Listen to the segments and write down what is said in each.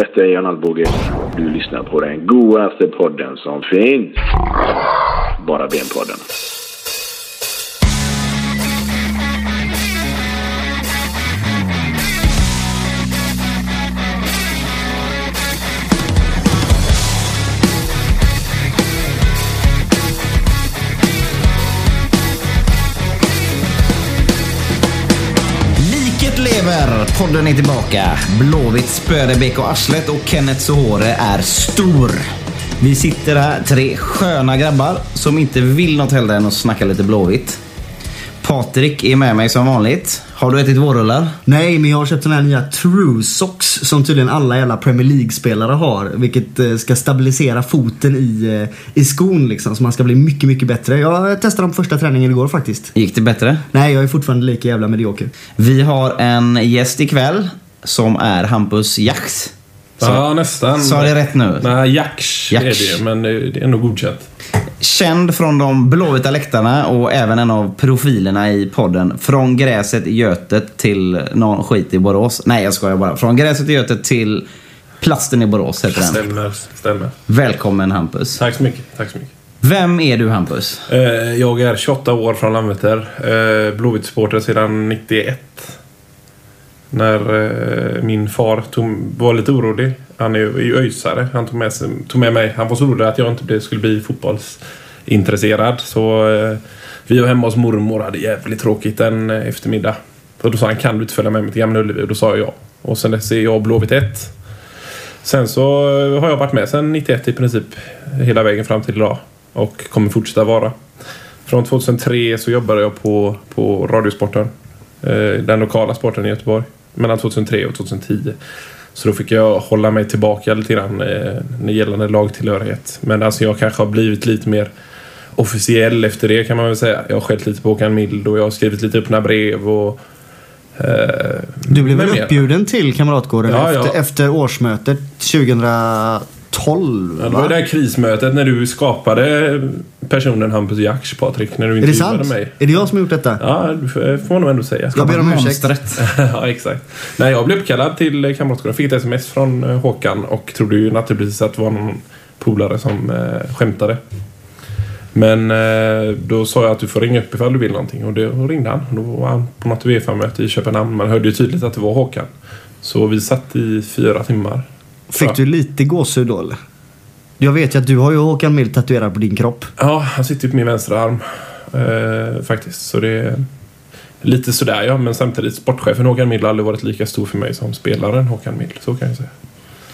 Detta är Jan Alvbåge. Du lyssnar på den godaste podden som finns. Bara benpodden. Podden är tillbaka. Blåvitt spöade BK Arslet och Kenneth Sohore är stor. Vi sitter här, tre sköna grabbar som inte vill något hellre än att snacka lite Blåvitt. Patrik är med mig som vanligt. Har du ätit vårrullar? Nej, men jag har köpt den här nya True Socks som tydligen alla jävla Premier League-spelare har. Vilket eh, ska stabilisera foten i, eh, i skon liksom. Så man ska bli mycket, mycket bättre. Jag testade dem på första träningen igår faktiskt. Gick det bättre? Nej, jag är fortfarande lika jävla medioker. Vi har en gäst ikväll som är Hampus Jax. Ja, nästan. Sa det rätt nu? Nej, Jax är det, men det är nog godkänt. Känd från de blåvita läktarna och även en av profilerna i podden. Från gräset i Götet till någon skit i Borås. Nej, jag skojar bara. Från gräset i Götet till plasten i Borås heter den. Stämmer, stämmer. Välkommen Hampus. Tack så mycket. Tack så mycket. Vem är du Hampus? Eh, Jag är 28 år från Landvetter. Eh, Blåvitt-supporter sedan 91. När eh, min far tog, var lite orolig. Han är ju öjsare. Han tog med, sig, tog med mig. Han var så orolig att jag inte skulle bli fotbollsintresserad. Så eh, vi var hemma hos mormor och hade jävligt tråkigt en eh, eftermiddag. Och då sa han, kan du inte följa med mig till Gamla Ullevi? Och då sa jag ja. Och sen dess är jag Blåvitt 1. Sen så eh, har jag varit med sen 91 i princip hela vägen fram till idag. Och kommer fortsätta vara. Från 2003 så jobbade jag på, på Radiosporten. Eh, den lokala sporten i Göteborg. Mellan 2003 och 2010. Så då fick jag hålla mig tillbaka lite grann eh, gällande lagtillhörighet. Men alltså jag kanske har blivit lite mer officiell efter det kan man väl säga. Jag har skällt lite på Håkan Mild och jag har skrivit lite öppna brev och... Eh, Du blev väl uppbjuden till Kamratgården Ja, ja. Efter, efter årsmötet 2012? Ja, det var va? det här krismötet när du skapade personen Hampus Jax, Patrik. När du Är det intervjuade sant? mig. Är det jag som har gjort detta? Ja, det får man nog ändå säga. Jag ber om ursäkt. Ja, exakt. Nej, jag blev uppkallad till Kamratgården. Fick ett sms från eh, Håkan och trodde ju naturligtvis att det var någon polare som eh, skämtade. Men eh, då sa jag att du får ringa upp ifall du vill någonting och då ringde han. Och Då var han på något UEFA-möte i Köpenhamn. Man hörde ju tydligt att det var Håkan. Så vi satt i fyra timmar. Fick du lite gåshud då eller? Jag vet ju att du har ju Håkan Mild tatuerad på din kropp. Ja, han sitter ju på min vänstra arm. Eh, faktiskt. Så det är lite sådär ja. Men samtidigt, sportchefen Håkan Mild har aldrig varit lika stor för mig som spelaren Håkan Mild. Så kan jag säga.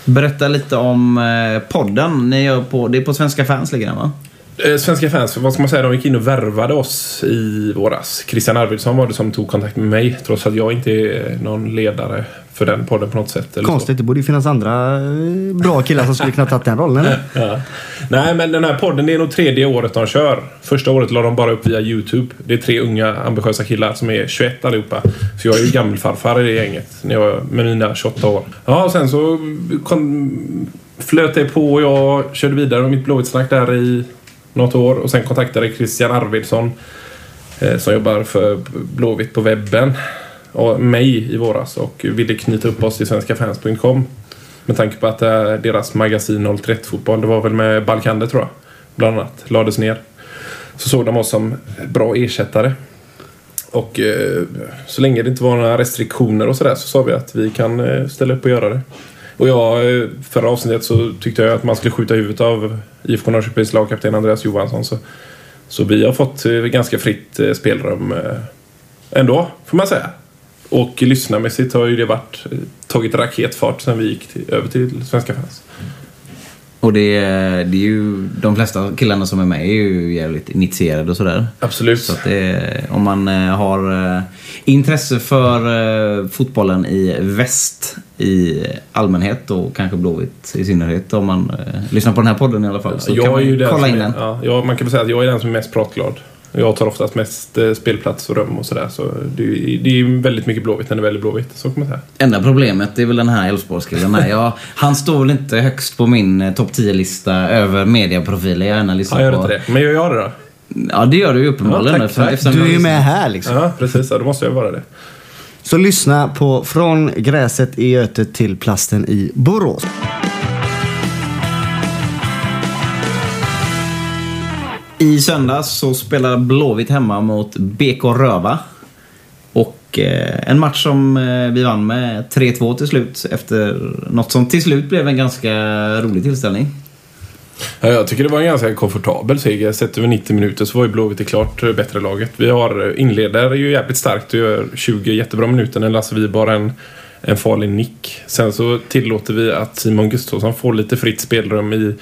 Berätta lite om eh, podden ni gör på... Det är på Svenska fans ligger den va? Eh, Svenska fans, vad ska man säga, de gick in och värvade oss i våras. Christian Arvidsson var det som tog kontakt med mig. Trots att jag inte är någon ledare för den podden på något sätt. Eller så. Konstigt, det borde ju finnas andra eh, bra killar som skulle kunna tagit den rollen? Ja. Nej, men den här podden, det är nog tredje året de kör. Första året la de bara upp via YouTube. Det är tre unga ambitiösa killar som är 21 allihopa. Så jag är ju gammelfarfar i det gänget. När jag med mina 28 år. Ja, och sen så kom, flöt det på och jag körde vidare med mitt Blåvitt-snack där i något år. Och sen kontaktade Christian Arvidsson eh, som jobbar för Blåvitt på webben och mig i våras och ville knyta upp oss till svenskafans.com. Med tanke på att deras magasin 031 fotboll, det var väl med Balkander tror jag, bland annat, lades ner. Så såg de oss som bra ersättare. Och eh, så länge det inte var några restriktioner och sådär så sa vi att vi kan eh, ställa upp och göra det. Och jag, eh, förra avsnittet så tyckte jag att man skulle skjuta huvudet av IFK Norrköpings lagkapten Andreas Johansson. Så, så vi har fått eh, ganska fritt eh, spelrum ändå, får man säga. Och lyssnarmässigt har ju det varit, tagit raketfart sen vi gick till, över till svenska fans. Och det, är- det är ju... De flesta killarna som är med är ju jävligt initierade och sådär. Absolut. Så det, om man eh, har eh, intresse för eh, fotbollen i väst i allmänhet och kanske Blåvitt i synnerhet om man lyssnar på den här podden i alla fall. Så kan jag är man ju kolla in den. ja, man kan väl säga att jag är den som är mest pratglad. Jag tar oftast mest eh, spelplats och rum och sådär. Så det, är- det är väldigt mycket Blåvitt när det är Blåvitt. Så kan man säga. Enda problemet är väl den här Elfsborgskillen. Nej, jag, han står väl inte högst på min eh, topp 10-lista över mediaprofiler jag gärna lyssnar Ja, jag gör på. inte det. Men jag gör det då. Ja, det gör du ju uppenbarligen. Ja, tack, tack. eftersom Du är jag ju med här liksom. Ja, precis. Ja, då måste jag vara det. Så lyssna på Från gräset i Götet till plasten i Borås. I söndags så spelade Blåvitt hemma mot BK Röva. Och eh, en match som eh, vi vann med 3-2 till slut efter något som till slut blev en ganska rolig tillställning. Ja, jag tycker det var en ganska komfortabel seger. Sett över 90 minuter så var ju Blåvitt det klart eh, bättre laget. Vi har eh, inleder ju jävligt starkt och gör 20 jättebra minuter när Lasse Vibar en, en farlig nick. Sen så tillåter vi att Simon Gustafsson får lite fritt spelrum i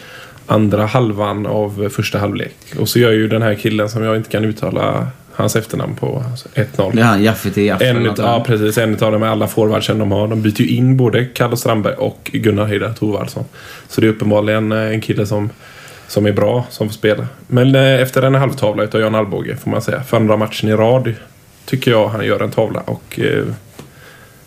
andra halvan av första halvlek. Och så gör ju den här killen som jag inte kan uttala hans efternamn på alltså 1-0. Det är han Jaffet Jaff. En, ja, precis. En av de är alla forwardsen de har. De byter ju in både Kalle Strandberg och Gunnar Heidar Thorvaldsson. Så det är uppenbarligen eh, en kille som, som är bra som får spela. Men eh, efter en halvtavla utav Jan Alvbåge får man säga. För andra matchen i rad tycker jag han gör en tavla. Och, eh,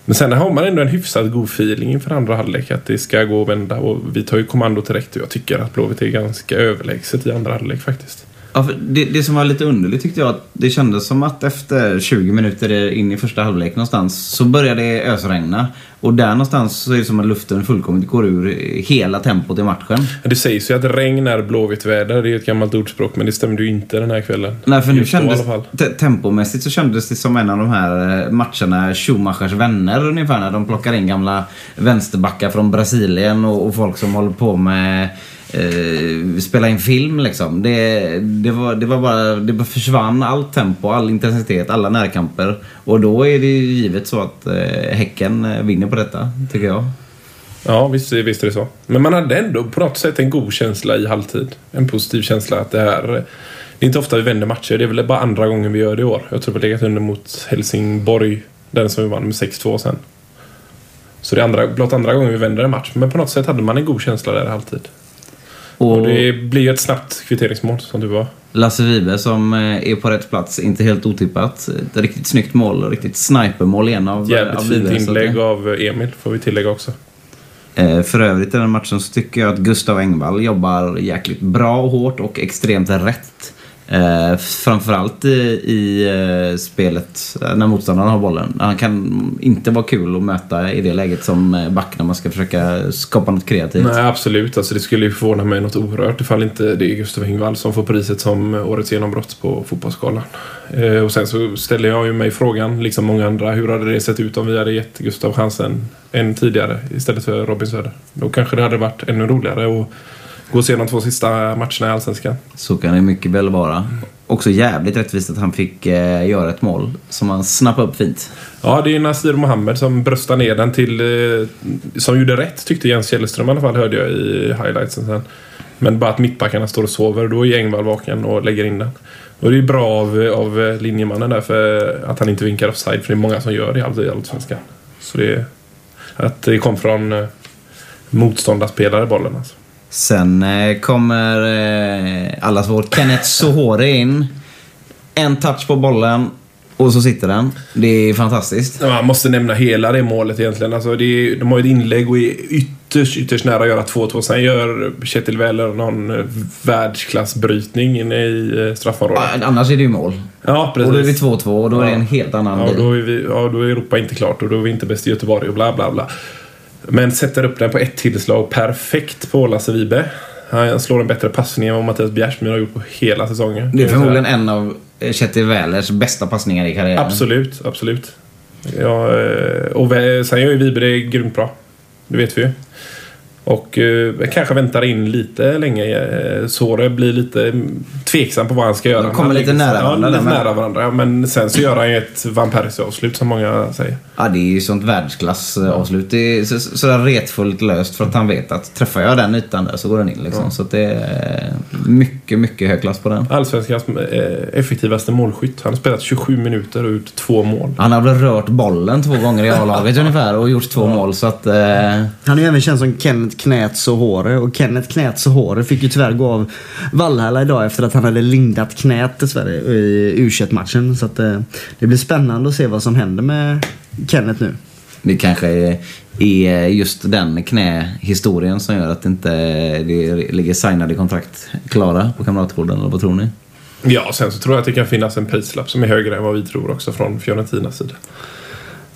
men sen har man ändå en hyfsat god feeling inför andra halvlek. Att det ska gå att vända. Och vi tar ju kommando direkt. Och jag tycker att Blåvitt är ganska överlägset i andra halvlek faktiskt. Ja, det, det som var lite underligt tyckte jag att det kändes som att efter 20 minuter in i första halvlek någonstans så började det ösregna. Och där någonstans så är det som att luften fullkomligt går ur hela tempot i matchen. Det sägs ju att regn är blåvitt väder. Det är ju ett gammalt ordspråk. Men det stämde ju inte den här kvällen. Nej, för nu Just då kändes, te- tempomässigt så kändes det som en av de här eh, matcherna Schumachers vänner ungefär när de plockar in gamla vänsterbackar från Brasilien och, och folk som håller på med eh, spela in film liksom. Det, det, var, det var bara, det bara försvann allt tempo, all intensitet, alla närkamper. Och då är det ju givet så att eh, Häcken eh, vinner på detta, tycker jag. Ja, visst, visst är det så. Men man hade ändå på något sätt en god känsla i halvtid. En positiv känsla att det här... Det är inte ofta vi vänder matcher. Det är väl bara andra gången vi gör det i år. Jag tror vi har legat under mot Helsingborg. Den som vi vann med 6-2 sen. Så det är andra, blott andra gången vi vänder en match. Men på något sätt hade man en god känsla där i halvtid. Och, Och det blir ett snabbt kvitteringsmål som du var. Lasse Vibe som eh, är på rätt plats, inte helt otippat. Ett riktigt snyggt mål, riktigt snipermål igen av, Jävligt av fint Vibe, det- inlägg av Emil, får vi tillägga också. Eh, För övrigt i den matchen så tycker jag att Gustav Engvall jobbar jäkligt bra och hårt och extremt rätt. Eh, framförallt i, i eh, spelet när motståndaren har bollen. Han kan inte vara kul att möta i det läget som eh, back när man ska försöka skapa något kreativt. Nej, absolut. Alltså, det skulle ju förvåna mig något oerhört ifall inte det är Gustav Engvall som får priset som eh, årets genombrott på Fotbollsgalan. Eh, och sen så ställer jag ju mig frågan, liksom många andra, hur hade det sett ut om vi hade gett Gustav chansen än tidigare istället för Robin Söder? Då kanske det hade varit ännu roligare Och gå och se de två sista matcherna i Allsvenskan. Så kan det mycket väl vara. Också jävligt rättvist att han fick eh, göra ett mål som han snappade upp fint. Ja, det är Nasir Mohammed som bröstar ner den till... Eh, som gjorde rätt, tyckte Jens Källström i alla fall, hörde jag i highlightsen sen. Men bara att mittbackarna står och sover, då är Engvall vaken och lägger in den. Och det är bra av, av linjemannen där för att han inte vinkar offside, för det är många som gör det i all- i Allsvenskan. Så det... Att det kom från eh, motståndarspelare, bollen alltså. Sen eh, kommer eh, allas vår Kenneth Sohore in. En touch på bollen och så sitter den. Det är fantastiskt. Man måste nämna hela det målet egentligen. Alltså är, de har ju ett inlägg och är ytterst, ytterst nära att göra 2-2. Sen gör Kjetil Wähler någon eh, världsklassbrytning inne i eh, straffområdet. Ja, Annars är det ju mål. Ja, precis. Och då är det 2-2 och då är det Ja. en helt annan Ja, då är, vi, ja, då är Europa inte klart och då är vi inte bäst i Göteborg och bla bla bla. Men sätter upp den på ett tillslag perfekt på Lasse Vibe. Han slår en bättre passning än vad Mattias Bjärsmyr har gjort på hela säsongen. Det är förmodligen en av Kjetil Wählers bästa passningar i karriären. Absolut, absolut. Ja, eh, och sen gör ju Vibe det grymt bra. Det vet vi ju. Och eh, kanske väntar in lite länge. Eh, Såre blir lite tveksam på vad han ska göra. De kommer lite nära varandra Ja, lite nära varandra. Ja, Men sen så gör han ju ett Van Persie-avslut som många säger. Ja, det är ju sånt världsklass-avslut. Det är så, sådär retfullt löst för att han vet att träffar jag den ytan där så går den in. Liksom. Så att det är mycket, mycket hög klass på den. Allsvenskans eh, effektivaste målskytt. Han har spelat 27 minuter och gjort två mål. Han har väl rört bollen två gånger i A-laget ungefär och gjort två mål. Så att... Eh, Han är ju även känd som Kenneth Knät Sohore och Kenneth Knät Sohore fick ju tyvärr gå av Valhalla idag efter att han hade lindat knät dessvärre i u matchen Så att eh, det blir spännande att se vad som händer med Kenneth nu. det kanske är, är just den knähistorien som gör att det inte det ligger signade kontrakt klara på Kamratgården. Eller vad tror ni? Ja, sen så tror jag att det kan finnas en prislapp som är högre än vad vi tror också från Fiorentinas sida.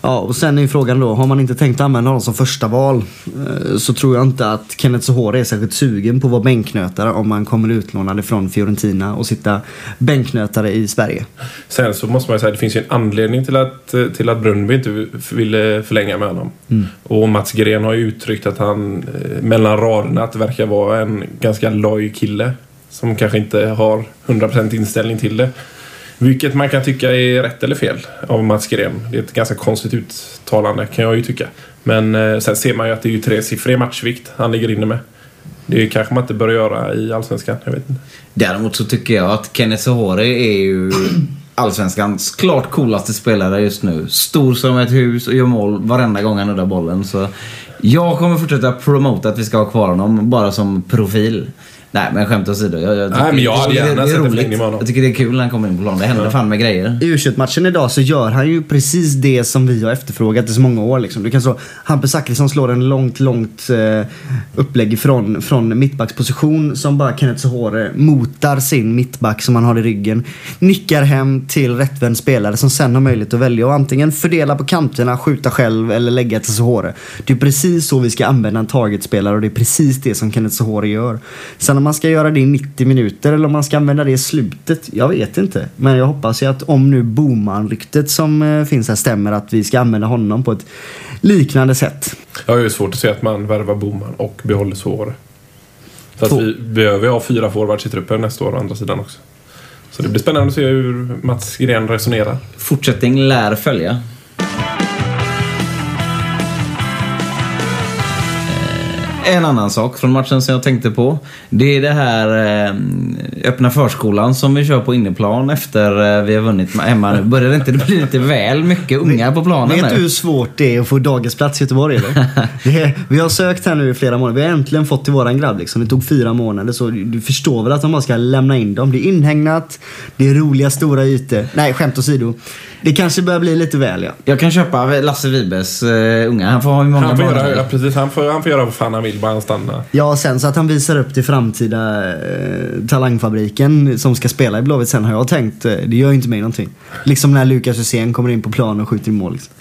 Ja, och sen är frågan då, har man inte tänkt använda honom som första val eh, så tror jag inte att Kenneth Sohore är särskilt sugen på att vara bänknötare om man kommer utlånad från Fiorentina och sitta bänknötare i Sverige. Sen så måste man ju säga att det finns ju en anledning till att, eh, till att Brunnby inte ville förlänga med honom. Och Mats Gren har ju uttryckt att han eh, mellan raderna att det verkar vara en ganska loj kille. Som kanske inte har 100% inställning till det. Vilket man kan tycka är rätt eller fel av Mats Gren. Det är ett ganska konstigt uttalande kan jag ju tycka. Men eh, sen ser man ju att det är ju tresiffrig matchvikt han ligger inne med. Det kanske man inte bör göra i Allsvenskan. Jag vet inte. Däremot så tycker jag att Kenneth Sohore är ju Allsvenskans klart coolaste spelare just nu. Stor som ett hus och gör mål varenda gång han nuddar bollen. Så jag kommer fortsätta promota att vi ska ha kvar honom bara som profil. Nej men skämt åsido. Jag, jag tycker- Nej, men jag hade tycker gärna det är sett en roligt. förlängning med honom. Jag tycker det är kul när han kommer in på plan. Det händer fan med grejer. I u matchen idag så gör han ju precis det som vi har efterfrågat i så många år. Liksom. Du kan slå Hampus Zachrisson slår en långt, långt eh, upplägg från, från mittbacksposition som bara Kenneth Sohore motar sin mittback som han har i ryggen. Nickar hem till rättvänd spelare som sen har möjlighet att välja och antingen fördela på kanterna, skjuta själv eller lägga till Sohore. Det är precis så vi ska använda en targetspelare och det är precis det som Kenneth Sohore gör. Sen om man ska göra det i 90 minuter eller om man ska använda det i slutet, jag vet inte. Men jag hoppas ju att om nu Boman-ryktet som eh, finns här stämmer att vi ska använda honom på ett liknande sätt. Jag har ju svårt att se att man värvar Boman och behåller Sohore. Så att vi behöver ha fyra forwards i truppen nästa år å andra sidan också. Så det blir spännande att se hur Mats Gren resonerar. Fortsättning lär följa. En annan sak från matchen som jag tänkte på. Det är det här eh, öppna förskolan som vi kör på inneplan efter eh, vi har vunnit med hemma nu. Börjar det inte bli lite väl mycket unga på planen Vet du hur svårt det är att få dagisplats i Göteborg eller? är, vi har sökt här nu i flera månader. Vi har äntligen fått till våran grabb liksom. Det tog fyra månader så du förstår väl att de bara ska lämna in dem. Det är inhägnat, det är roliga stora ytor. Nej, skämt åsido. Det kanske börjar bli lite väl ja. Jag kan köpa Lasse Wibes uh, unga. Han får ha hur många Han får, göra, ja, precis, han, får, han får göra vad fan han vill, bara han stannar. Ja, sen så att han visar upp till framtida eh, talangfabriken som ska spela i Blåvitt sen har jag tänkt, eh, det gör ju inte mig någonting. Liksom när Lukas Hysén kommer in på plan och skjuter i mål. Liksom.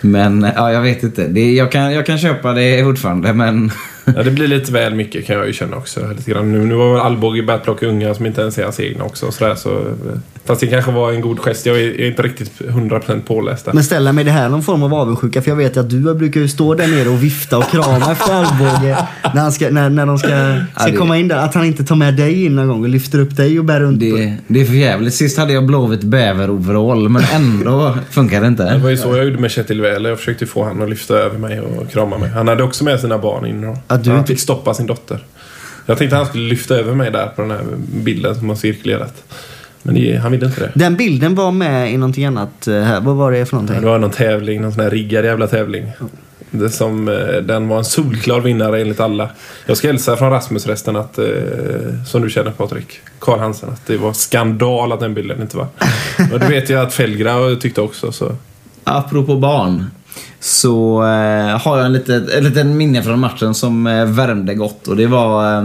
Men eh, ja, jag vet inte. Det, jag, kan, jag kan köpa det fortfarande men... Ja, det blir lite väl mycket kan jag ju känna också. Lite grann. Nu, nu har väl Alvbåge börjat plocka unga som inte ens är hans egna också. Så där, så, eh, fast det kanske var en god gest. Jag är, jag är inte riktigt 100% påläst där. Men ställer mig det här någon form av avundsjuka? För jag vet att du brukar ju stå där nere och vifta och krama efter Armbåge när, han ska, när, när de ska, ska det- komma in där. Att han inte tar med dig in någon gång och lyfter upp dig och bär runt. Det, det är för jävligt. Sist hade jag Blåvitt bäveroverall men ändå funkar det Det inte. var ju så jag gjorde med Kjetil Wähler. Jag försökte få han att lyfta över mig och krama mig. Han hade också med sina barn in. Och Att du han inte- fick stoppa sin dotter. Jag tänkte han skulle lyfta över mig där på den här bilden som har cirkulerat. Men det, han ville inte det. Den bilden var med i någonting annat eh, här. Vad var det för någonting? Det var någon tävling, någon sån här riggad jävla tävling. Det som, eh, den var en solklar vinnare enligt alla. Jag ska hälsa från Rasmus resten att, eh, som du känner Patrik, Karl Hansen, att det var skandal att den bilden inte var. Och det vet jag att Felgra tyckte också. Så. Apropå barn. Så eh, har jag en liten, en liten minne från matchen som eh, värmde gott. Och det var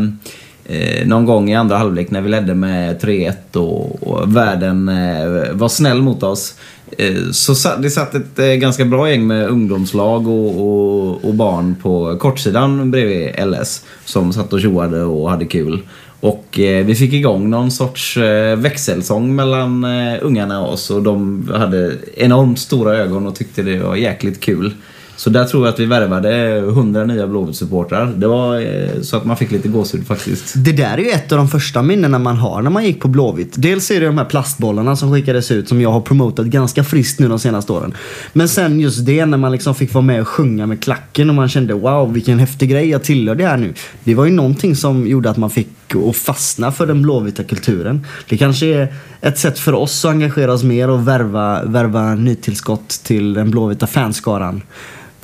eh, någon gång i andra halvlek när vi ledde med 3-1 och, och världen eh, var snäll mot oss. Eh, så det satt ett eh, ganska bra gäng med ungdomslag och, och, och barn på kortsidan bredvid LS. Som satt och tjoade och hade kul. Och eh, vi fick igång någon sorts eh, växelsång mellan ungarna och oss och de hade enormt stora ögon och tyckte det var jäkligt kul. Så där tror jag att vi värvade 100 nya Blåvitt-supportrar. Det var eh, så att man fick lite gåshud faktiskt. Det där är ju ett av de första minnena man har när man gick på Blåvitt. Dels är det de här plastbollarna som skickades ut som jag har promotat ganska friskt nu de senaste åren. Men sen just det när man liksom fick vara med och sjunga med klacken och man kände wow vilken häftig grej jag tillhör det här nu. Det var ju någonting som gjorde att man fick att fastna för den blåvita kulturen. Det kanske är ett sätt för oss att engagera oss mer och värva, värva nytillskott till den blåvita fanskaran.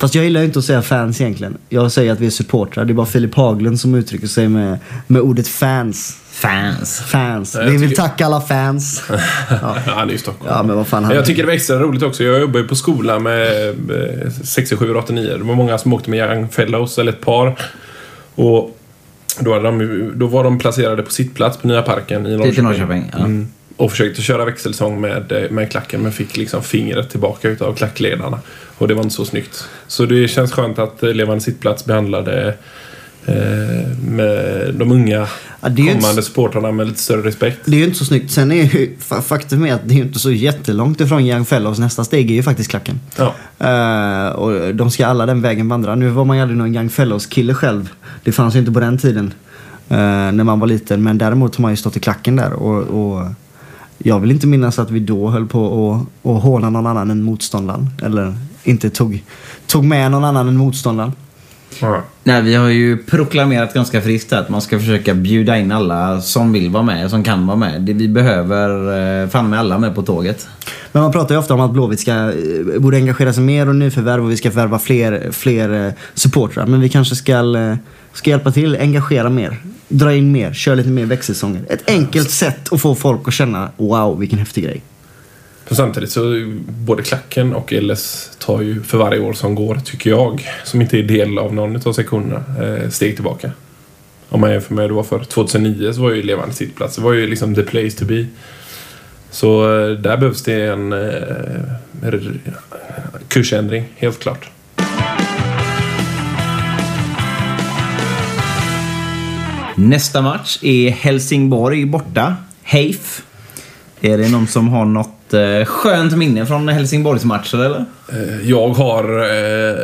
Fast jag gillar ju inte att säga fans egentligen. Jag säger att vi är supportrar. Det är bara Filip Haglund som uttrycker sig med, med ordet fans. Fans. Fans. Ja, Vi vill tycker- tacka alla fans. Ja, han är ju i Stockholm. Ja, men vad fan. Han... Jag tycker det var extra roligt också. Jag jobbar ju på skola med eh, 67 och 89. Det var många som åkte med Young Fellows, eller ett par. Och då, hade de, då var de placerade på sittplats på Nya Parken i Norrköping. Till Norrköping, ja. Mm. Och försökte köra växelsång med, eh, med klacken men fick liksom fingret tillbaka utav klackledarna. Och det var inte så snyggt. Så det känns skönt att eh, Levande sittplats behandlade eh, med de unga Ja, kommande inte- supportrarna med lite större respekt. Det är ju inte så snyggt. Sen är ju fa- faktum är att det är inte så jättelångt ifrån Young Fellows. Nästa steg är ju faktiskt klacken. Ja. Eh, och de ska alla den vägen vandra. Nu var man ju aldrig någon Young Fellows-kille själv. Det fanns ju inte på den tiden. eh, när man var liten. Men däremot har man ju stått i klacken där. Och, och jag vill inte minnas att vi då höll på att att håna någon annan än motståndaren. Eller inte tog, tog med någon annan än motståndaren. Ja. Nej, vi har ju proklamerat ganska friskt att man ska försöka bjuda in alla som vill vara med, som kan vara med. Det- Vi behöver eh, fan med alla med på tåget. Men man pratar ju ofta om att Blåvitt ska, eh, borde engagera sig mer och nyförvärv och vi ska förvärva fler, fler eh, supportrar. Men vi kanske ska, eh, ska hjälpa till, engagera mer, dra in mer, köra lite mer växelsånger. Ett enkelt sätt att få folk att känna wow vilken häftig grej. För samtidigt så både klacken och LS tar ju för varje år som går, tycker jag, som inte är del av någon av sektionerna, eh, steg tillbaka. Om man jämför med hur det var för 2009 så var ju Levande sittplats, det var ju liksom the place to be. Så eh, där behövs det en eh, kursändring, helt klart. Nästa match är Helsingborg borta. Heif. Är det någon som har något eh, skönt minne från Helsingborgsmatchen eller? Eh, jag har eh,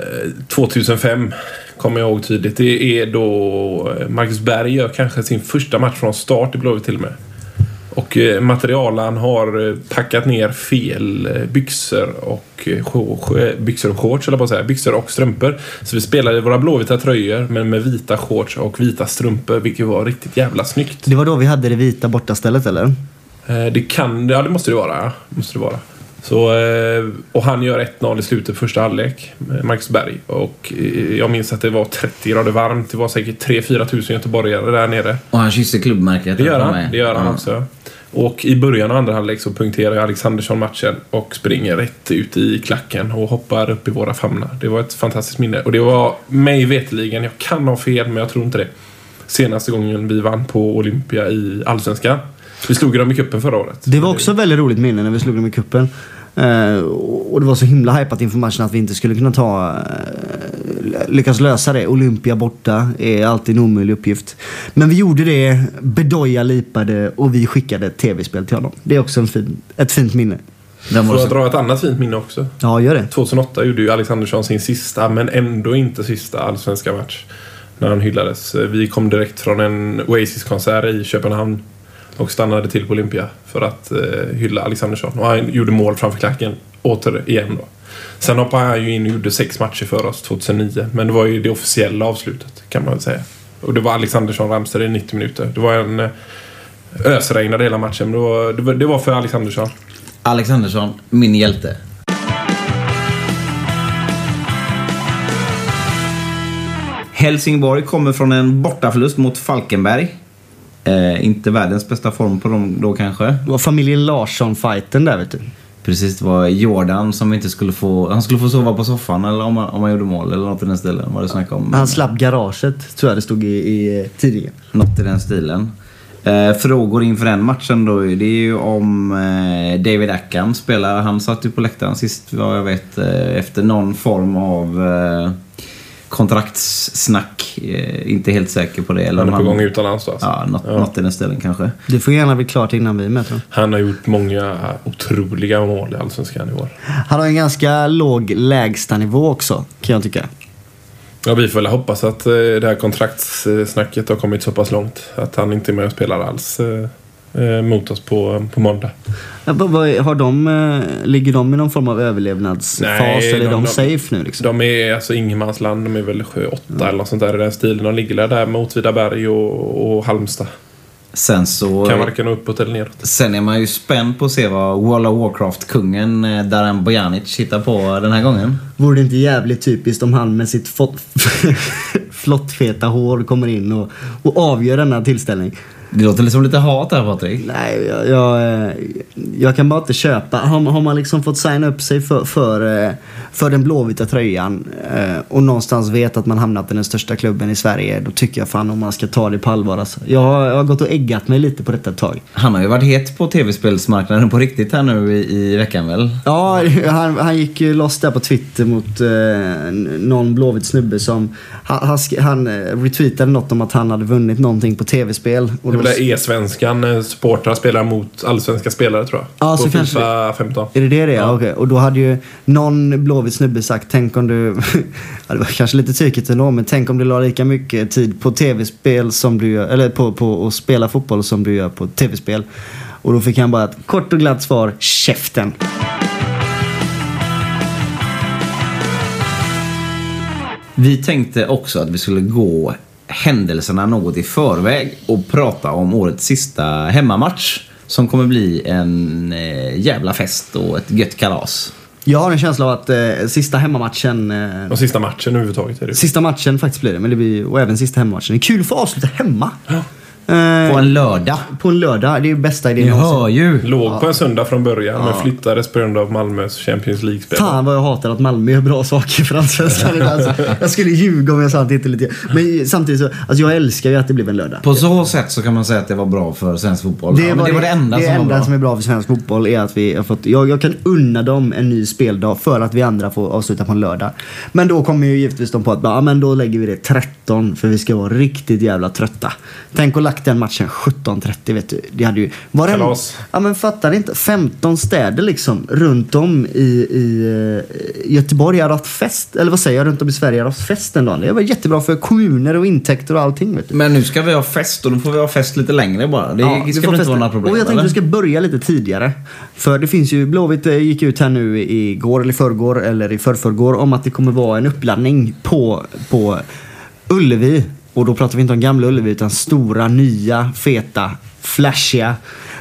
2005, kommer jag ihåg tydligt. Det är då eh, Marcus Berg gör kanske sin första match från start i Blåvitt till och med. Och eh, materialen har eh, packat ner fel eh, byxor och eh, eh, byxor och shorts, eller på att säga. Byxor och strumpor. Så vi spelade våra blåvita tröjor men med vita shorts och vita strumpor, vilket var riktigt jävla snyggt. Det var då vi hade det vita bortastället eller? Eh, Det kan, ja det måste det vara. Måste det vara. Så, eh, och han gör 1-0 i slutet på första halvlek, med Marcus Berg. Och eh, jag minns att det var 30 grader varmt. Det var säkert 3-4 tusen göteborgare där nere. Och han kysser klubbmärket. Det gör han, det gör han Ja. också. Och i början av andra halvlek så punkterar Alexandersson matchen och springer rätt ut i klacken och hoppar upp i våra famnar. Det var ett fantastiskt minne. Och det var mig veteligen, jag kan ha fel men jag tror inte det, senaste gången vi vann på Olympia i Allsvenskan. Vi slog ju dem i cupen förra året. Det var också ett väldigt roligt minne när vi slog dem i kuppen. Eh, och det var så himla hypat inför matchen att vi inte skulle kunna ta, eh, lyckas lösa det. Olympia borta är alltid en omöjlig uppgift. Men vi gjorde det, Bedoya lipade och vi skickade ett tv-spel till honom. Det är också en fin, ett fint minne. Den Får jag dra ett annat fint minne också? Ja, gör det. 2008 gjorde ju Alexandersson sin sista, men ändå inte sista allsvenska match. När han hyllades. Vi kom direkt från en Oasis-konsert i Köpenhamn. Och stannade till på Olympia för att eh, hylla Alexandersson. Och han gjorde mål framför klacken. Återigen då. Sen hoppade han ju in och gjorde sex matcher för oss 2009. Men det var ju det officiella avslutet kan man väl säga. Och det var Alexandersson Ramster i 90 minuter. Det var en eh, ösregnade hela matchen. Men det var, det var, det var för Alexandersson. Alexandersson, min hjälte. Helsingborg kommer från en bortaförlust mot Falkenberg. Eh, inte världens bästa form på dem då kanske. Det var familjen Larsson-fighten där vet du. Precis, det var Jordan som inte skulle få... Han skulle få sova på soffan eller om han, om han gjorde mål eller något i den stilen. Vad det snack om. Han slapp garaget, tror jag det stod i, i tidningen. Något i den stilen. Eh, frågor inför den matchen då, det är ju om eh, David Ackham spelar. Han satt ju på läktaren sist vad jag vet eh, efter någon form av eh, kontraktssnack. Eh, inte helt säker på det. Eller Han är på gång utomlands då alltså. Ja, något, Ja. något i den stilen kanske. Det får gärna bli klart innan vi jag. Han har gjort många otroliga mål i Allsvenskan i år. Han har en ganska låg lägstanivå också, kan jag tycka. Ja, vi får väl hoppas att eh, det här kontraktssnacket har kommit så pass långt att han inte är med och spelar alls eh, mot oss på, på måndag. Ja, vad- vad- Har de, eh, ligger de i någon form av överlevnadsfas Nej, eller är de- de, safe nu liksom? De är alltså ingenmansland, de är väl sju, åtta eller något sånt där i den stilen. De ligger där mot Åtvidaberg och, och Halmstad. Sen så... Kan varken uppåt eller neråt. Sen är man ju spänd på att se vad World of Warcraft-kungen eh, Darren Bojanic hittar på den här gången. Vore det inte jävligt typiskt om han med sitt flottfeta hår kommer in och, och avgör denna tillställning? Det låter liksom lite hat här Patrik. Nej, jag, jag, eh, jag kan bara inte köpa. Har, man- har man liksom fått signa upp sig för, för, eh, för den blåvita tröjan eh, och någonstans vet att man hamnat i den största klubben i Sverige, då tycker jag fan om man ska ta det på allvar. Alltså. Jag, har, jag har gått och äggat mig lite på detta ett tag. Han har ju varit het på tv-spelsmarknaden på riktigt här nu i, i veckan väl? Ja, han, han gick ju loss där på Twitter mot eh, någon blåvit snubbe som han, han, eh, retweetade något om att han hade vunnit någonting på tv-spel. Och Det väl där E-svenskan, eh, supportrar spelar mot allsvenska spelare tror jag. Ja, på så kanske Fifa 15. Är det det det är? Okej. Och då hade ju någon blåvit snubbe sagt, tänk om du, ja, det var kanske lite psykiskt ändå, men tänk om du la lika mycket tid på tv-spel som du gör, eller på, på att spela fotboll som du gör på tv-spel. Och då fick han bara ett kort och glatt svar, käften. Vi tänkte också att vi skulle gå händelserna något i förväg och prata om årets sista hemmamatch. Som kommer bli en eh, jävla fest och ett gött kalas. Jag har en känsla av att eh, sista hemmamatchen, eh, Och sista matchen överhuvudtaget är det. sista matchen faktiskt blir det, men det blir, och även sista hemmamatchen. Det är kul att få avsluta hemma. Eh, På en lördag. på en lördag, det är ju bästa idén Ni någonsin. hör ju. Låg på en söndag från början men flyttades på grund av Malmös Champions League-spel. Fan vad jag hatar att Malmö gör bra saker för allsvenskan. Alltså, jag skulle ljuga om jag sa att det inte är lite... Men samtidigt så, alltså jag älskar ju att det blev en lördag. På så sätt så kan man säga att det var bra för svensk fotboll. ja, men det var det enda det som var enda bra. som är bra för svensk fotboll är att vi har fått... Jag, jag kan unna dem en ny speldag för att vi andra får avsluta på en lördag. Men då kommer ju givetvis de på att ja, men då lägger vi det 13 för vi ska vara riktigt jävla trötta. Tänk att lagt den matchen 17.30 vet du. Det hade ju... Var Kalas. Ja men fattar inte? 15 städer liksom runt om i, i eh, Göteborg hade haft fest. Eller vad säger jag? Runt om i Sverige hade haft fest den dagen. Det var jättebra för kommuner och intäkter och allting vet du. Men nu ska vi ha fest och då får vi ha fest lite längre bara. Det Ja, ska väl inte vara några problem? Och jag tänkte eller? att vi ska börja lite tidigare. För det finns ju, Blåvitt eh, gick ut här nu igår eller i förrgår eller i förrförrgår om att det kommer vara en uppladdning på, på Ullevi. Och då pratar vi inte om gamla Ullevi utan stora, nya, feta, flashiga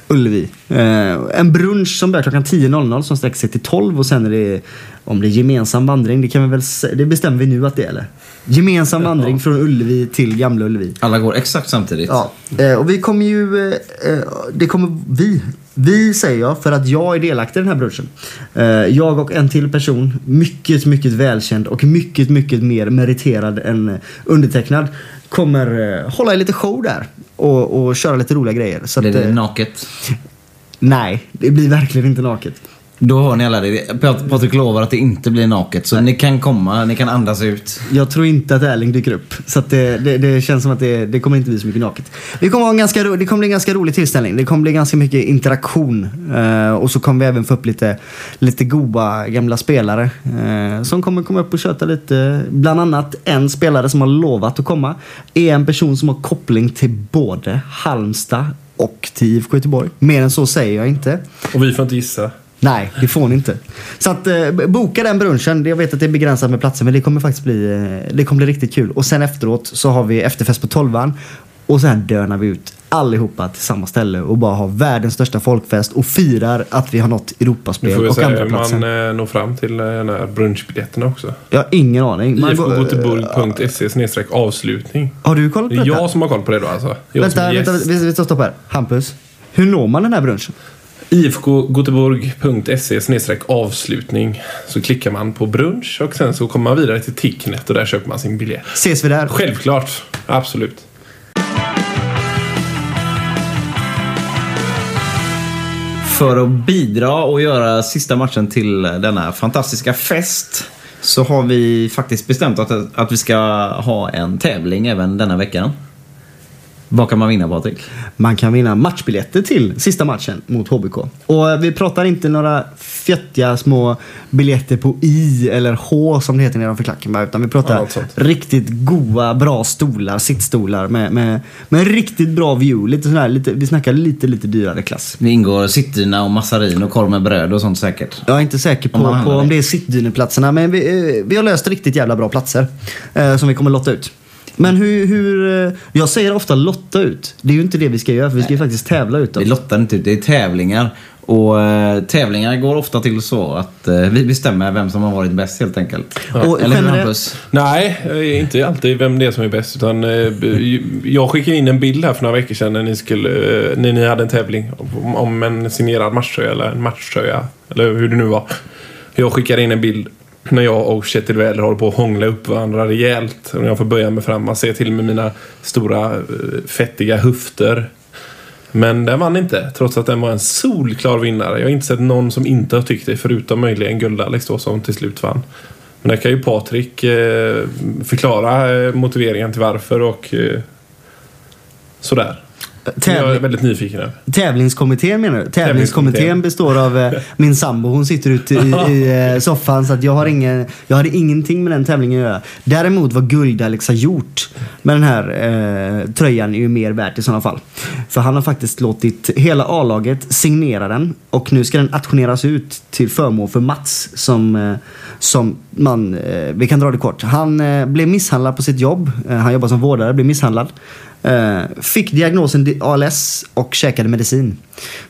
Ullevi. Eh, en brunch som börjar klockan 10.00 som sträcker sig till 12 och sen är det om det är gemensam vandring, det kan vi väl det bestämmer vi nu att det är eller? Gemensam vandring från Ullevi till Gamla Ullevi. Alla går exakt samtidigt. Ja, eh, och vi kommer ju... eh, eh, Det kommer vi. Vi säger jag för att jag är delaktig i den här brunchen. Eh, Jag och en till person, mycket, mycket välkänd och mycket, mycket mer meriterad än undertecknad, kommer eh, hålla i lite show där och, och köra lite roliga grejer. Så Blir att, det eh, naket? nej, det blir verkligen inte naket. Då hör ni alla det. Pat- Patrik lovar att det inte blir naket. Så ni kan komma, ni kan andas ut. Jag tror inte att Erling dyker upp. Så att det, det, det känns som att det, det kommer inte bli så mycket naket. Vi kommer ha en ganska, det kommer bli en ganska rolig tillställning. Det kommer bli ganska mycket interaktion. Eh, och så kommer vi även få upp lite, lite goa gamla spelare. eh, som kommer komma upp och köta lite. Bland annat en spelare som har lovat att komma. Är en person som har koppling till både Halmstad och till IFK Göteborg. Mer än så säger jag inte. Och vi får inte gissa. Nej, det får ni inte. Så att eh, boka den brunchen. Jag vet att det är begränsat med platser men det kommer faktiskt bli, eh, det kommer bli riktigt kul. Och sen efteråt så har vi efterfest på tolvan. Och sen dönar vi ut allihopa till samma ställe och bara har världens största folkfest och firar att vi har nått Europaspel och se hur andraplatsen. man eh, når fram till eh, den här brunchbiljetterna också. Jag har ingen aning. Ifkgoteborg.se avslutning. Har du kollat Det på är detta? jag som har koll på det då alltså. Jag Vänta, är vänta, vi, vi stopp här. Hampus, hur når man den här brunchen? ifkgoteborg.se avslutning. Så klickar man på brunch och sen så kommer man vidare till Ticknet och där köper man sin biljett. Ses vi där? Självklart, absolut. För att bidra och göra sista matchen till denna fantastiska fest så har vi faktiskt bestämt att, att vi ska ha en tävling även denna veckan. Vad kan man vinna Patrik? Man kan vinna matchbiljetter till sista matchen mot HBK. Och eh, vi pratar inte några fjuttiga små biljetter på I eller H som det heter nedanför klacken bara, utan vi Ja, pratar sånt. riktigt goa, bra stolar, sittstolar med, med, med en riktigt bra view. Lite sådär, lite, vi snackar lite, lite dyrare klass. Det ingår sittdyna och massarin och korv med bröd och sånt säkert. Jag är inte säker på Om på om det. det är sittdyneplatserna men vi, eh, vi har löst riktigt jävla bra platser eh, som vi kommer lotta ut. Men hur, hur... eh, Jag säger ofta lotta ut. Det är ju inte det vi ska göra för vi ska ju faktiskt tävla ut dem. Vi lottar inte ut, det är tävlingar. Och eh, tävlingar går ofta till så att eh, vi bestämmer vem som har varit bäst helt enkelt. Och Eller hur Hampus? Nej, inte alltid vem det är som är bäst. Utan, eh, jag skickade in en bild här för några veckor sedan när ni, skulle, när ni hade en tävling om, om en signerad matchtröja eller en matchtröja. Eller hur det nu var. Jag skickade in en bild när jag och Kjetil Wähler håller på att hångla upp varandra rejält. Och jag får böja mig fram. Man ser till och med mina stora eh, fettiga höfter. Men den vann inte, trots att den var en solklar vinnare. Jag har inte sett någon som inte har tyckt det, förutom möjligen Guld-Alex då, som till slut vann. Men där kan ju Patrik eh, förklara eh, motiveringen till varför och eh, sådär. Jag är Tävling, väldigt nyfiken. här. tävlingskommittén menar du? Tävlingskommittén består av eh, min sambo. Hon sitter ute i, i eh, soffan så att jag har ingen, jag hade ingenting med den tävlingen att göra. Däremot vad Guld-Alex har gjort med den här eh, tröjan är ju mer värt i sådana fall. För han har faktiskt låtit hela A-laget signera den och nu ska den auktioneras ut till förmån för Mats som, eh, som man, eh, vi kan dra det kort. Han eh, blev misshandlad på sitt jobb. Han jobbar som vårdare, blev misshandlad. Eh, fick diagnosen ALS och käkade medicin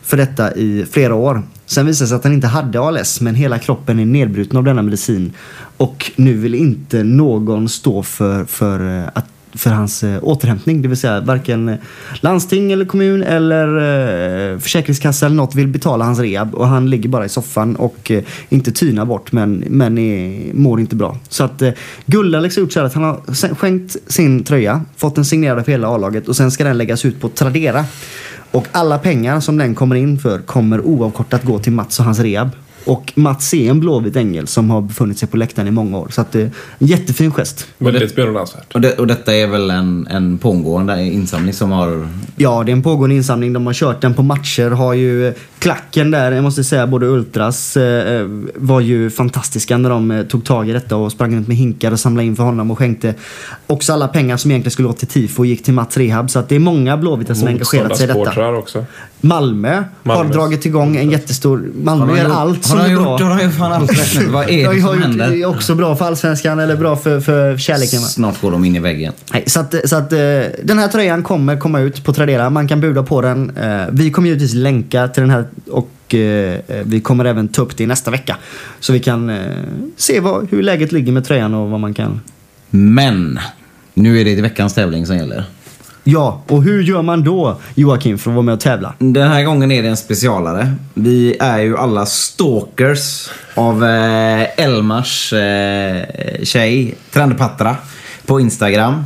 för detta i flera år. Sen visade det sig att han inte hade ALS men hela kroppen är nedbruten av denna medicin. Och nu vill inte någon stå för, för, eh, att, för hans eh, återhämtning. Det vill säga varken eh, landsting eller kommun eller eh, försäkringskassa eller något vill betala hans rehab. Och han ligger bara i soffan och inte tynar bort men, men är, mår inte bra. Så att eh, Guld-Alex har gjort så här att han har skänkt sin tröja, fått den signerad för hela A-laget och sen ska den läggas ut på Tradera. Och alla pengar som den kommer in för kommer oavkortat gå till Mats och hans rehab. Och Mats är en blåvit ängel som har befunnit sig på läktaren i många år. Så att det är en jättefin gest. Väldigt beundransvärt. Och, det, och detta är väl en, en pågående insamling som har... Ja, det är en pågående insamling. De har kört den på matcher. Har ju klacken där, jag måste säga både Ultras eh, var ju fantastiska när de eh, tog tag i detta och sprang runt med hinkar och samlade in för honom och skänkte också alla pengar som egentligen skulle gå till tifo och gick till Mats rehab. Så att det är många blåvita som har engagerat sig i detta. Också. Malmö, har Malmö. dragit igång en jätestor... Malmö gör allt som är bra. Har de gjort fan allt rätt nu? Vad är De det som gjort det är händer? också bra för allsvenskan eller bra för, för kärleken. Snart går de in i väggen. Nej, så att, så att eh, den här tröjan kommer komma ut på Tradera. Man kan buda på den. Eh, vi kommer givetvis länka till den här och eh, vi kommer även ta upp det i nästa vecka. Så vi kan se vad, hur läget ligger med tröjan och vad man kan... Men, nu är det veckans tävling som gäller. Ja, och hur gör man då Joakim för att vara med och tävla? Den här gången är det en specialare. Vi är ju alla stalkers av eh, Elmars eh, tjej, Trendpatra, på Instagram.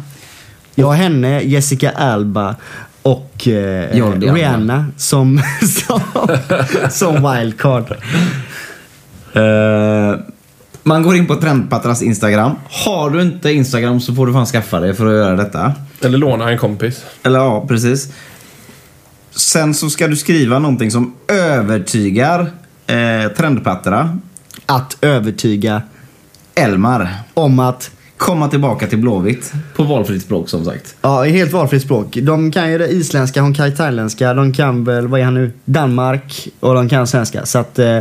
Jag har henne, Jessica Alba och eh, Jordi. Rihanna som, som, som wildcard. Eh, man går in på Trendpatras Instagram. Har du inte Instagram så får du fan skaffa det för att göra detta. Eller låna en kompis. Eller ja, precis. Sen så ska du skriva någonting som övertygar eh, Trendpatra, Att övertyga Elmar, om att komma tillbaka till Blåvitt. På valfritt språk som sagt. Ja, helt valfritt språk. De kan ju det isländska, de kan ju thailändska, de kan väl, vad är han nu, Danmark och de kan svenska. Så att eh,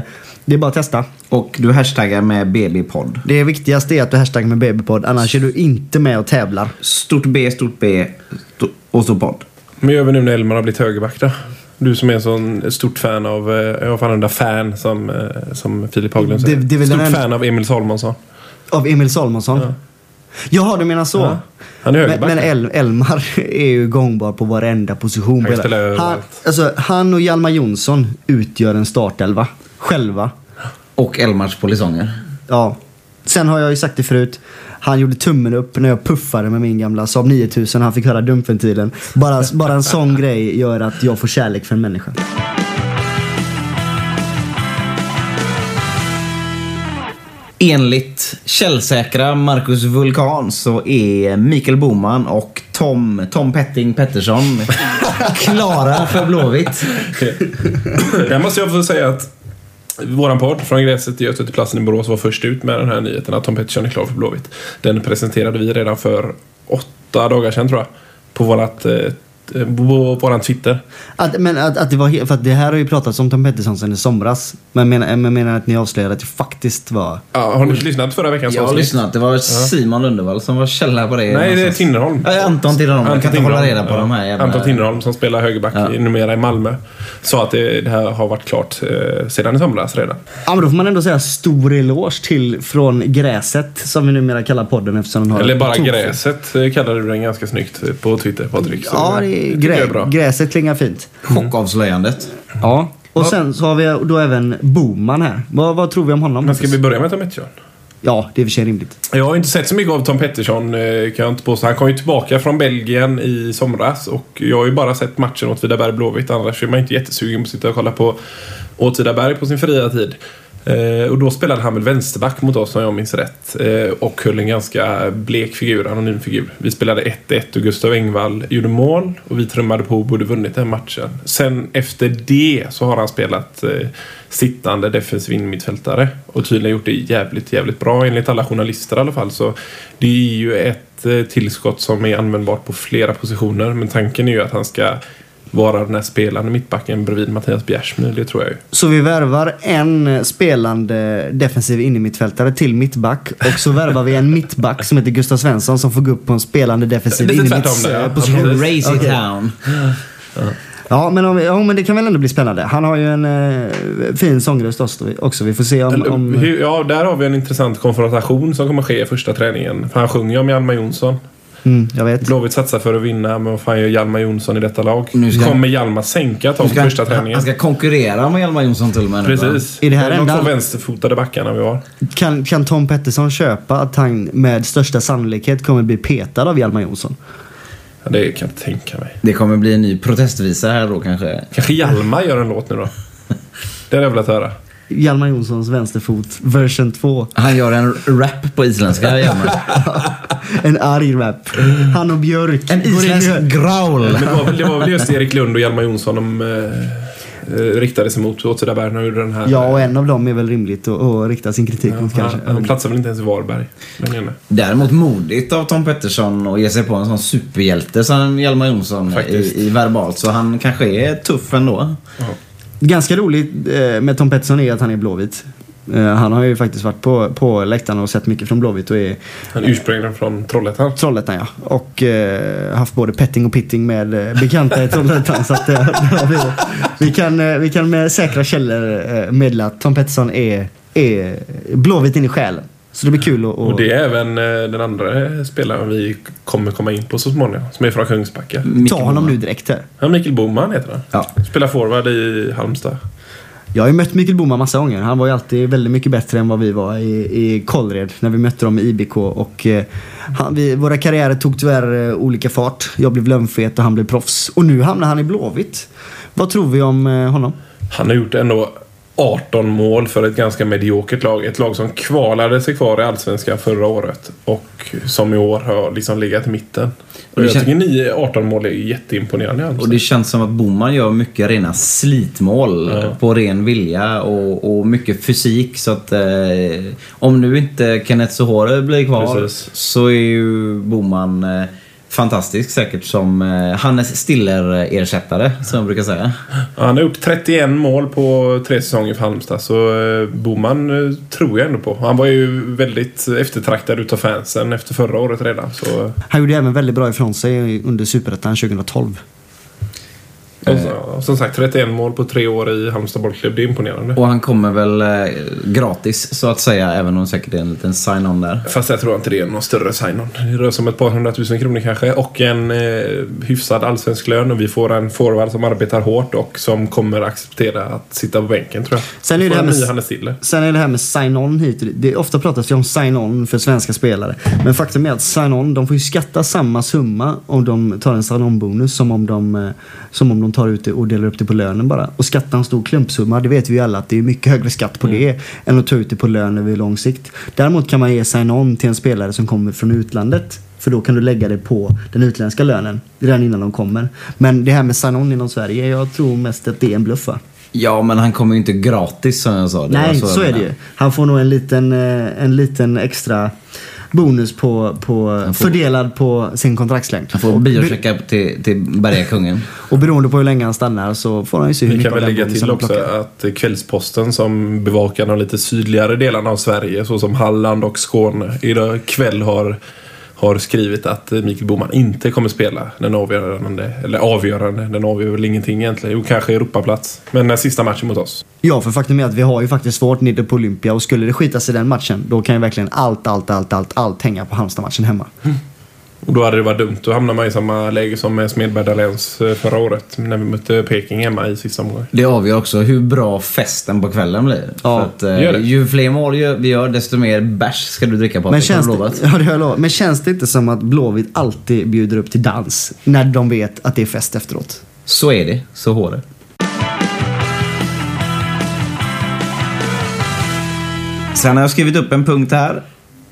det är bara att testa. Och du hashtaggar med BB-podd. Det viktigaste är att du hashtaggar med babypodd, annars är du inte med och tävlar. Stort B, stort B och så podd. Men gör vi nu när Elmar har blivit högerback då? Du som är en sån stort fan av, eh, jag har fan fan som, eh, som Filip Haglund säger. Det- det stort enda- fan av Emil Salomonsson. Av Emil Salomonsson. Ja. Jaha, du menar så? Ja. Han är Men, högerback. men El, Elmar är ju gångbar på varenda position. Han på han, överallt. alltså, han och Hjalmar Jonsson utgör en startelva. Själva. Och Elmars polisonger. Ja. Sen har jag ju sagt det förut. Han gjorde tummen upp när jag puffade med min gamla Saab 9000. Han fick höra dumpventilen. Bara, bara en sån grej gör att jag får kärlek för en människa. Enligt källsäkra Marcus Vulkan så är Mikael Boman och Tom, Tom Petting Pettersson klara för Blåvitt. Där måste jag få säga att våran podd från gräset till Götet till platsen i Borås var först ut med den här nyheten att Tom Pettersson är klar för Blåvitt. Den presenterade vi redan för åtta dagar sedan tror jag. På vårat, eh, på våran Twitter. Att, men att, att det var för att det här har ju pratats om Tom Pettersson sedan i somras. Men menar, men menar att ni avslöjade att det faktiskt var... Ja, har ni lyssnat förra veckans Jag har avsnitt? lyssnat. Det var Simon Lundevall som var källa på det. Nej, det är någonstans. Tinnerholm. Ja, Anton Tinnerholm. Jag kan inte hålla reda på ja. de här jävla... Anton Tinnerholm som spelar högerback Ja. numera i Malmö. Sa att det, det här har varit klart eh, sedan i somras redan. Ja men då får man ändå säga stor eloge till Från Gräset som vi numera kallar podden eftersom den har... Eller bara gräset eh, kallade du den ganska snyggt på Twitter Patrik. Ja, det grä, jag är bra. gräset klingar fint. Chockavslöjandet. Ja. Och sen så har vi då även Boman här. Vad, vad tror vi om honom? Men ska vi börja med Tom Pettersson? Ja, det är i och för sig rimligt. Jag har inte sett så mycket av Tom Pettersson eh, kan jag inte påstå. Han kom ju tillbaka från Belgien i somras och jag har ju bara sett matchen åt Vidaberg Blåvitt. Annars är man inte jättesugen på att sitta och kolla på Åtvidaberg på sin fria tid. Eh, och då spelade han väl vänsterback mot oss om jag minns rätt. Eh, och höll en ganska blek figur, anonym figur. Vi spelade 1-1 och Gustav Engvall gjorde mål och vi trummade på och borde vunnit den matchen. Sen efter det så har han spelat eh, sittande defensiv innermittfältare och tydligen gjort det jävligt, jävligt bra enligt alla journalister i alla fall. Så det är ju ett eh, tillskott som är användbart på flera positioner. Men tanken är ju att han ska vara den här spelande mittbacken bredvid Mattias Bjärsmyr, det tror jag ju. Så vi värvar en eh, spelande defensiv innermittfältare till mittback och så värvar vi en mittback som heter Gustav Svensson som får gå upp på en spelande defensiv Lite tvärtom där, ja. innermittsposition. Ja, men, om ja, men det kan väl ändå bli spännande. Han har ju en eh, fin sångröst också. Vi får se om... Om Ja, där har vi en intressant konfrontation som kommer ske i första träningen. För han sjunger ju om Hjalmar Jonsson. Mm, jag vet. Blåvitt satsar för att vinna, men vad fan gör Hjalmar Jonsson i detta lag? Nu ska- Kommer Hjalmar sänka Tom ska, första träningen? han ska konkurrera med Hjalmar Jonsson till och med. Precis. Är det här de enda- två vänsterfotade backarna vi har. Kan, kan Tom Pettersson köpa att han med största sannolikhet kommer bli petad av Hjalmar Jonsson? Ja, det kan jag inte tänka mig. Det kommer bli en ny protestvisa här då kanske. Kanske Hjalmar gör en låt nu då? Det hade jag velat höra. Hjalmar Jonssons vänsterfot, version 2. Han gör en rap på isländska. En arg rap. Han och Björk. En isländsk growl. Men det var väl, det var väl just Erik Lund och Hjalmar Jonsson de eh, eh, riktade sig mot Åtvidaberg när de gjorde den här. Ja, och en av dem är väl rimligt att, att rikta sin kritik mot han, kanske. han platsar väl inte ens i Varberg. Däremot modigt av Tom Pettersson att ge sig på en sån superhjälte som Hjalmar Jonsson i, i verbalt. Så han kanske är tuff ändå. Ganska roligt eh, med Tom Pettersson är att han är blåvit. Eh, Han har ju faktiskt varit på, på läktaren och sett mycket från Blåvitt och är Han är ursprungligen från Trollhättan. Trollhättan ja. Och eh, haft både petting och pitting med eh, bekanta i Trollhättan. så att, eh, vi, vi, kan, eh, vi kan med säkra källor meddela att Tom Pettersson är, är blåvit in i själen. Så det blir kul att... Och det är även eh, den andra spelaren vi kommer komma in på så småningom. Som är från Kungsbacka. ta honom nu direkt här. Ja, Mikael Boman heter han. Ja. Spelar forward i Halmstad. Jag har ju mött Mikael Boman massa gånger. Han var ju alltid väldigt mycket bättre än vad vi var i, i Kållered när vi mötte dem i IBK. Och, eh, han, vi, våra karriärer tog tyvärr eh, olika fart. Jag blev lömfet och han blev proffs. Och nu hamnar han i Blåvitt. Vad tror vi om eh, honom? Han har gjort ändå 18 mål för ett ganska mediokert lag. Ett lag som kvalade sig kvar i Allsvenskan förra året. Och som i år har liksom legat i mitten. Och jag tycker 9 18 mål är jätteimponerande i Och det känns som att Boman gör mycket rena slitmål Ja. på ren vilja och, och mycket fysik. Så att eh, om nu inte Kenneth Sohore blir kvar Precis. så är ju Boman eh, fantastisk säkert som eh, Hannes Stiller-ersättare som jag brukar säga. Ja, Han har gjort 31 mål på tre säsonger för Halmstad. Så eh, Boman eh, tror jag ändå på. Han var ju väldigt eftertraktad utav fansen efter förra året redan. Så, Han gjorde även väldigt bra ifrån sig under Superettan 2012. Och, så- som sagt, 31 mål på tre år i Halmstad bollklubb. Det är imponerande. Och han kommer väl eh, gratis så att säga även om det säkert är en liten sign-on där. Fast jag tror inte det är någon större sign-on. Det rör sig om ett par hundratusen kronor kanske. Och en eh, hyfsad allsvensk lön. Och vi får en forward som arbetar hårt och som kommer acceptera att sitta på bänken tror jag. Sen är det här med-. Sen är det här med sign-on hit det. Ofta pratas det om sign-on för svenska spelare. Men faktum är att sign-on, de får ju skatta samma summa om de tar en sign-on-bonus som om de, eh, som om de tar ut det och delar upp det på lönen bara. Och skatta en stor klumpsumma, det vet vi ju alla att det är mycket högre skatt på det än att ta ut det på lön över lång sikt. Däremot kan man ge sign-on till en spelare som kommer från utlandet. För då kan du lägga det på den utländska lönen redan innan de kommer. Men det här med sign-on inom Sverige, jag tror mest att det är en bluff va? Ja, men han kommer ju inte gratis som jag sa. Det Nej, jag så, är det ju. Han får nog en liten, eh, en liten extra bonus på, på fördelad på sin kontraktslängd. Han får biochecka till, till Bergakungen. Och beroende på hur länge han stannar så får han ju se hur Vi mycket kan väl lägga till också att Kvällsposten som bevakar de lite sydligare delarna av Sverige såsom Halland och Skåne idag kväll har, har skrivit att eh, Mikael Boman inte kommer spela den avgörande, eller avgörande, den avgör väl ingenting egentligen. Jo, kanske Europaplats. Men den sista matchen mot oss. Ja, för faktum är att vi har ju faktiskt svårt nere på Olympia och skulle det skitas i den matchen då kan ju verkligen allt, allt, allt, allt, allt hänga på Halmstad-matchen hemma. Och då hade det varit dumt. Då hamnar man i samma läge som med Smedberg Dahléns eh, förra året. När vi mötte Peking hemma i sista omgången. Det avgör också hur bra festen på kvällen blir. Ja, För att, eh, ju fler mål vi gör, desto mer bärs ska du dricka på. Men känns, det, ja, det har jag. Men känns det inte som att Blåvitt alltid bjuder upp till dans när de vet att det är fest efteråt? Så är det. Så har det. Sen har jag skrivit upp en punkt här.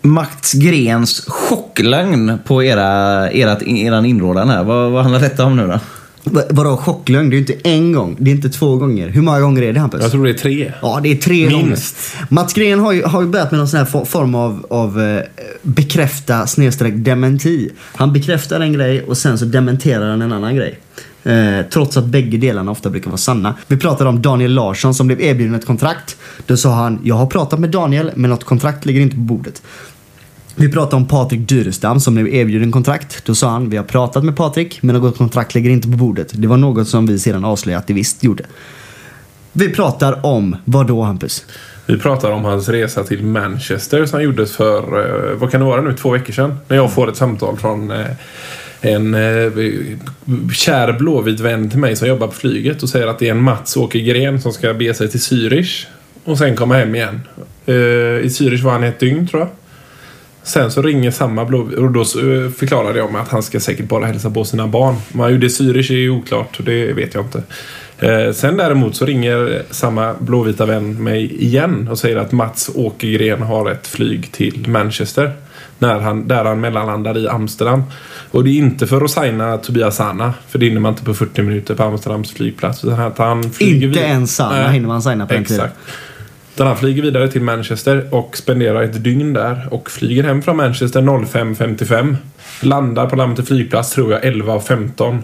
Mats Grens chocklögn på era, ert, eran inrådan här. Vad, vad handlar detta om nu då? Va- Vadå chocklögn? Det är ju inte en gång, det är inte två gånger. Hur många gånger är det Hampus? Jag tror det är tre. Ja, det är tre Minst. gånger. Mats Green har ju, har ju börjat med någon sån här for- form av, av eh, bekräfta snedstreck dementi. Han bekräftar en grej och sen så dementerar han en annan grej. Eh, trots att bägge delarna ofta brukar vara sanna. Vi pratade om Daniel Larsson som blev erbjuden ett kontrakt. Då sa han, jag har pratat med Daniel men något kontrakt ligger inte på bordet. Vi pratade om Patrik Dyrestam som blev erbjuden kontrakt. Då sa han, vi har pratat med Patrik men något kontrakt ligger inte på bordet. Det var något som vi sedan avslöjade att det visst gjorde. Vi pratar om, vad då Hampus? Vi pratar om hans resa till Manchester som gjordes för, eh, vad kan det vara nu, två veckor sedan. När jag får ett samtal från eh, en eh, kär blåvit vän till mig som jobbar på flyget och säger att det är en Mats Åke Gren som ska bege sig till Zürich och sen komma hem igen. Eh, I Zürich var han ett dygn tror jag. Sen så ringer samma Blåvit och då eh, förklarade jag mig att han ska säkert bara hälsa på sina barn. Vad han gjorde i Zürich är ju oklart, det vet jag inte. Eh, sen däremot så ringer samma blåvita vän mig igen och säger att Mats Åkergren har ett flyg till Manchester. När han, där han mellanlandar i Amsterdam. Och det är inte för att signa Tobias Sana, för det hinner man inte på 40 minuter på Amsterdams flygplats. Utan att han flyger Inte ens Sana Nej. hinner man signa på den tiden. Exakt. Utan han flyger vidare till Manchester och spenderar ett dygn där och flyger hem från Manchester 05.55. Landar på Landvetter flygplats tror jag 11.15.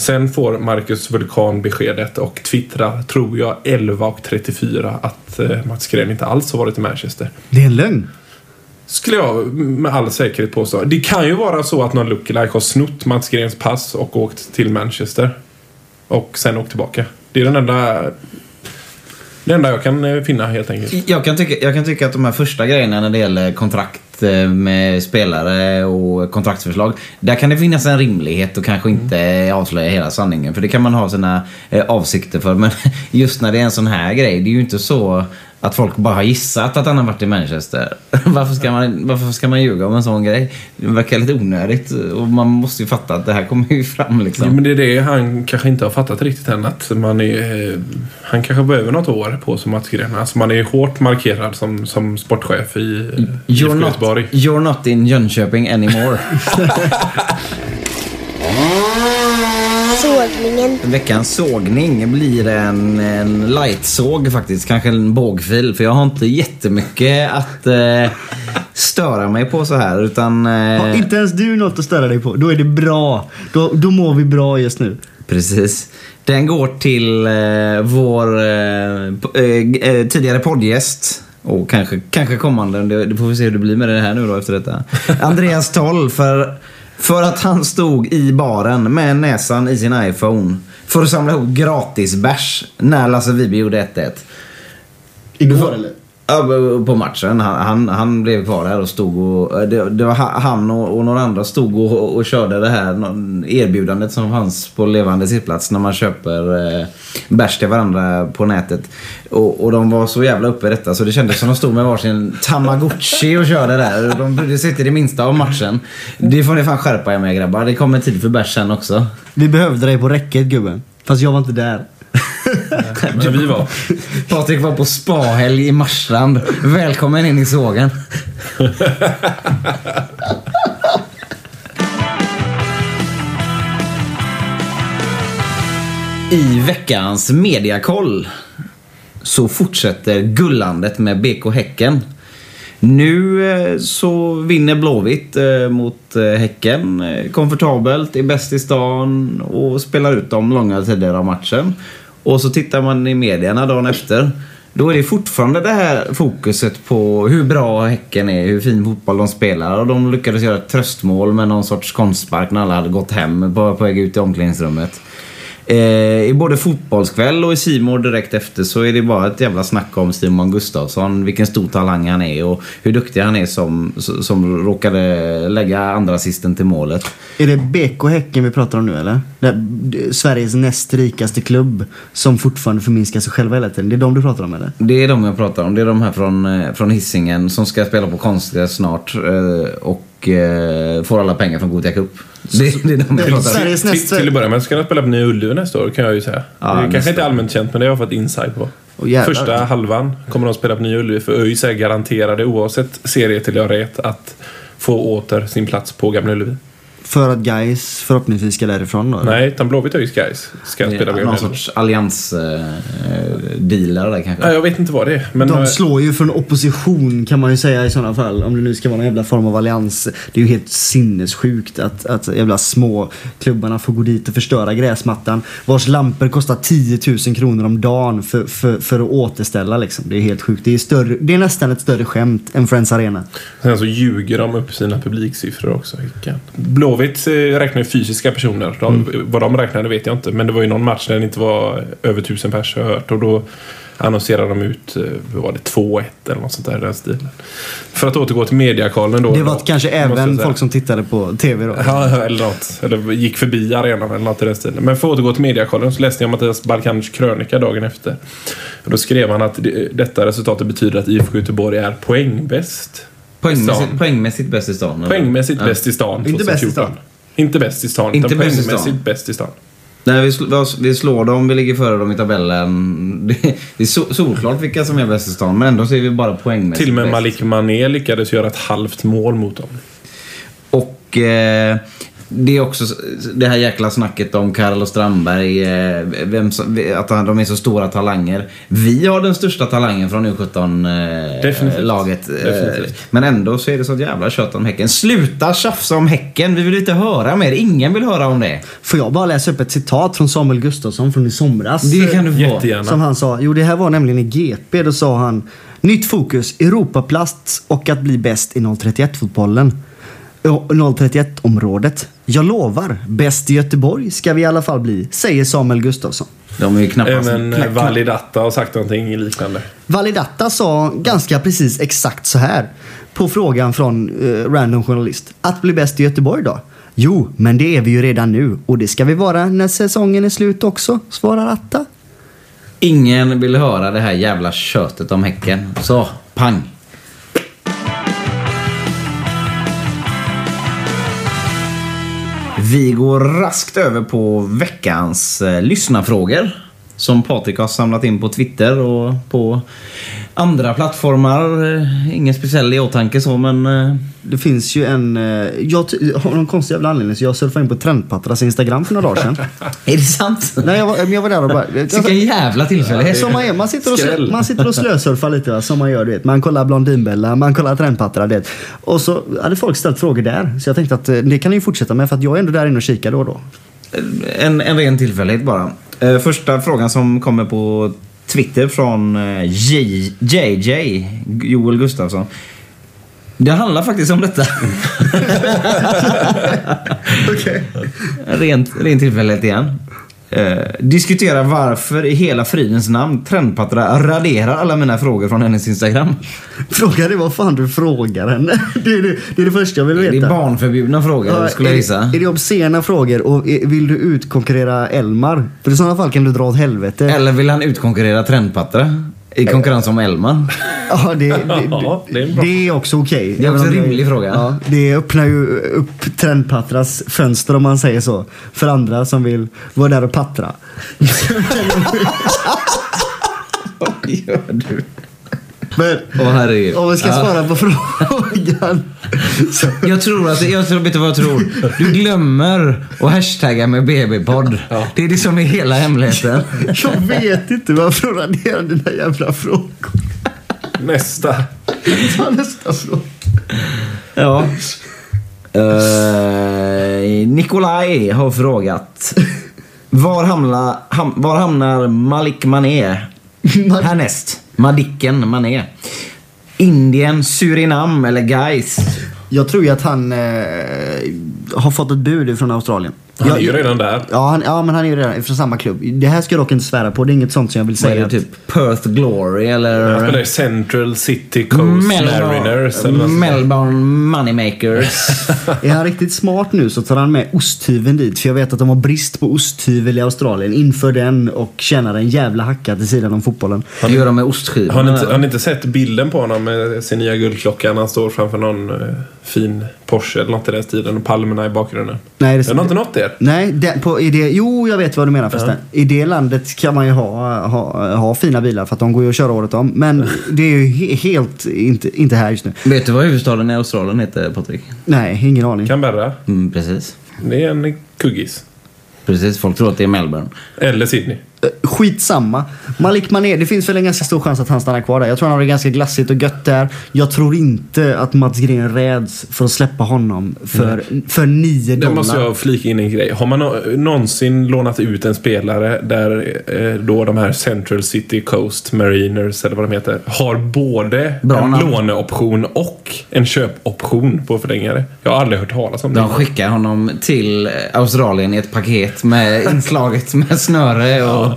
Sen får Marcus Vulkan beskedet och twittrar, tror jag, 11.34 att eh, Mats Green inte alls har varit i Manchester. Det är en lögn. Skulle jag med all säkerhet påstå. Det kan ju vara så att någon lookalike har snott Mats Grens pass och åkt till Manchester. Och sen åkt tillbaka. Det är den enda... Det enda jag kan eh, finna helt enkelt. Jag kan, tycka, jag kan tycka att de här första grejerna när det gäller kontrakt eh, med spelare och kontraktsförslag. Där kan det finnas en rimlighet och kanske inte avslöja hela sanningen. För det kan man ha sina eh, avsikter för. Men just när det är en sån här grej. Det är ju inte så att folk bara har gissat att han har varit i Manchester. Varför ska man, varför ska man ljuga om en sån grej? Det verkar lite onödigt. Och man måste ju fatta att det här kommer ju fram liksom. Ja, men det är det han kanske inte har fattat riktigt än. Att man är, eh, han kanske behöver något år på som Mats Green. Alltså man är hårt markerad som, som sportchef i You're not, Göteborg. you're not in Jönköping anymore. Sågningen. Veckans sågning blir en, en lightsåg faktiskt. Kanske en bågfil. För jag har inte jättemycket att eh, störa mig på så här. Utan... Eh, Har inte ens du något att störa dig på, då är det bra. Då, då mår vi bra just nu. Precis. Den går till eh, vår eh, eh, eh, tidigare poddgäst. Och kanske, kanske kommande. Det, det får vi se hur det blir med det här nu då efter detta. Andreas Toll. För, för att han stod i baren med näsan i sin iPhone. För att samla ihop gratisbärs när Lasse Vibe gjorde 1-1. Igår eller? Ja, på matchen. Han, han, han blev kvar här och stod och... Eh, det, det var han och, och några andra stod och, och körde det här erbjudandet som fanns på levande sittplats när man köper eh, bärs till varandra på nätet. Och, och de var så jävla uppe i detta så det kändes som de stod med varsin tamagotchi och körde där. De brydde sig inte det minsta av matchen. Det får ni fan skärpa er med grabbar. Det kommer tid för bärs sen också. Vi behövde dig på räcket gubben. Fast jag var inte där. Men vi var. Patrik var på spahelg i Marstrand. Välkommen in i sågen. I veckans mediakoll så fortsätter gullandet med BK Häcken. Nu eh, så vinner Blåvitt eh, mot eh, Häcken komfortabelt, är bäst i stan och spelar ut dem långa tider av matchen. Och så tittar man i medierna dagen efter. Då är det fortfarande det här fokuset på hur bra Häcken är, hur fin fotboll de spelar. Och de lyckades göra ett tröstmål med någon sorts konstspark när alla hade gått hem på, på väg ut i omklädningsrummet. Eh, I både Fotbollskväll och i Simor direkt efter så är det bara ett jävla snack om Simon Gustafsson. Vilken stor talang han är och hur duktig han är som, som råkade lägga andra assisten till målet. Är det BK Häcken vi pratar om nu eller? Sveriges näst rikaste klubb som fortfarande förminskar sig själva hela tiden. Det är de du pratar om eller? Det är de jag pratar om. Det är de här från, eh, från Hisingen som ska spela på konstgräs snart eh, och eh, får alla pengar från Gothia Cup. Det, det är de jag pratar om. Sveriges Till, till att börja med ska de spela på Nya Ullevi nästa år kan jag ju säga. Ja, det är kanske inte allmänt känt men det har jag fått insight på. Jävlar. Första halvan kommer de spela på Nya Ullevi för ÖIS är garanterade oavsett serietillhörighet att få åter sin plats på Gamla Ullevi. För att guys förhoppningsvis ska därifrån då? Nej, utan Blåvitt ÖIS guys ska Det spela Någon sorts alliansdealer där kanske. Ja, jag vet inte vad det är. Men De eh, slår ju från opposition kan man ju säga i sådana fall. Om det nu ska vara någon jävla form av allians. Det är ju helt sinnessjukt att, att jävla små klubbarna får gå dit och förstöra gräsmattan. Vars lampor kostar 10 000 kronor om dagen för, för, för att återställa liksom. Det är helt sjukt. Det är, större, det är nästan ett större skämt än Friends Arena. Sen så ljuger de upp sina publiksiffror också. Häcken. Blåvitt eh, räknar ju fysiska personer. De, Vad de räknade vet jag inte. Men det var ju någon match där det inte var över tusen pers har hört. Och då annonserade de ut, eh, vad var det, 2-1 eller något sånt där i den stilen. För att återgå till mediakollen då. Det var då, kanske även folk som tittade på TV då. Ja, eller något. Eller gick förbi arenan eller något i den stilen. Men för att återgå till mediakollen så läste jag Mattias Balkanic krönika dagen efter. Och då skrev han att det, detta resultatet betyder att IFK Göteborg är poängbäst. Poängmässigt, poängmässigt bäst i stan. eller? Poängmässigt Ja. bäst i stan Inte bäst i 2014. stan. Inte bäst i stan, Inte utan bäst i poängmässigt bäst i stan. Nej, vi, sl- vi slår dem, vi ligger före dem i tabellen. Det, det är so- solklart vilka som är bäst i stan, men ändå så är vi bara poängmässigt Till och med bäst. Malik Mané lyckades göra ett halvt mål mot dem. Och eh, det är också det här jäkla snacket om Carlos Strandberg, eh, vem som, att de är så stora talanger. Vi har den största talangen från Definitivt. U17-laget. Definitivt. men ändå så är det så jävla kött om Häcken. Sluta tjafsa om Häcken, vi vill inte höra mer. Ingen vill höra om det. Får jag bara läsa upp ett citat från Samuel Gustafsson från i somras? Det kan du få. Jättegärna. Som han sa. Jo, det här var nämligen i GP. Då sa han Nytt fokus, Europaplats och att bli bäst i 031-fotbollen. 031-området. Jag lovar, bäst i Göteborg ska vi i alla fall bli, säger Samuel Gustafsson. De är ju knappast... Även knack- eh, Validata har sagt någonting liknande. Validata sa ganska precis exakt så här. På frågan från eh, random journalist. Att bli bäst i Göteborg då? Jo, men det är vi ju redan nu. Och det ska vi vara när säsongen är slut också, svarar Atta. Ingen vill höra det här jävla köttet om Häcken. Så, pang. Vi går raskt över på veckans eh, lyssnarfrågor. Som Patrik har samlat in på Twitter och på andra plattformar. Eh, Ingen speciell i åtanke så men... Eh, Det finns ju en... eh, Jag av någon konstig jävla anledning så jag surfade in på Trendpattras Instagram för några dagar sedan. är det sant? Nej, jag var, jag var där och bara... Vilken jävla tillfällighet. Som man, är, man, sitter och, Skräll. man sitter och slösurfar lite va, som man gör du vet. Man kollar Blondinbella, man kollar Trendpattra det. Och så hade folk ställt frågor där. Så jag tänkte att det kan ni ju fortsätta med för att jag är ändå där inne och kikar då och då. En, en ren tillfällighet bara. Första frågan som kommer på Twitter från eh, J- JJ, Joel Gustafsson. Det handlar faktiskt om detta. Okej. Rent, ren tillfällighet igen. Eh, diskutera varför i hela fridens namn Trendpattra raderar alla mina frågor från hennes Instagram. Frågan är vad fan du frågar henne. Det är det, det, är det första jag vill veta. Det är barnförbjudna frågor Ja, skulle är jag det- gissa. Är det obscena frågor och är, vill du utkonkurrera Elmar? För i sådana fall kan du dra åt helvete. Eller vill han utkonkurrera Trendpattra? I konkurrens om Elmar? Ja, det, det, Ja, det det, är det är också okej. Det är också en rimlig fråga. Ja, det öppnar ju upp Trendpattras fönster om man säger så. För andra som vill vara där och pattra. Vad gör du? Men herregud. om vi ska Ja. svara på frågan. Så, Jag tror att, jag tror, vet du vad jag tror? Du glömmer att hashtagga med BB-podd. Det är det som är hela hemligheten. jag vet inte varför du raderar dina jävla frågor. Nästa. Ta nästa fråga. Ja. Uh, Nikolaj har frågat. Var hamnar, ham, var hamnar Malik Mané härnäst? Madicken Mané. Indien, Surinam eller Gais? Jag tror ju att han eh, har fått ett bud från Australien. Han jag, är ju redan där. Ja, han, ja, men han är ju redan från samma klubb. Det här ska jag dock inte svära på. Det är inget sånt som jag vill Vad är säga. det typ Perth Glory eller? Han spelar i Central City Coast Mariners. Eller något sånt. Melbourne Moneymakers. Är han riktigt smart nu så tar han med osthyveln dit. För jag vet att de har brist på osthyvel i Australien. Inför den och tjänar en jävla hacka till sidan om fotbollen. Vad gör de med ostskivorna? Har ni, inte, har ni inte sett bilden på honom med sin nya guldklocka när han står framför någon eh, fin Porsche eller något i den stilen och palmerna i bakgrunden? Nej, Det har inte nått er? Nej, det, på, i det, jo jag vet vad du menar förresten. I det landet kan man ju ha, ha, ha fina bilar för att de går ju att köra året om. Men det är ju he, helt inte, inte här just nu. Vet du vad huvudstaden i Australien heter Patrik? Nej, ingen aning. Canberra. Mm, precis. Det är en kuggis. Precis, folk tror att det är Melbourne. Eller Sydney. Eh, Skitsamma. Malik Mané, det finns väl en ganska stor chans att han stannar kvar där. Jag tror han har det ganska glassigt och gött där. Jag tror inte att Mats Green räds för att släppa honom för, för 9 Där dollar. måste jag flika in en grej. Har man nå- någonsin lånat ut en spelare där eh, då de här Central City Coast Mariners eller vad de heter har både Bra en namn. låneoption och en köpoption på förlängare? Jag har aldrig hört talas om det. De skickar honom till Australien i ett paket med inslaget med snöre och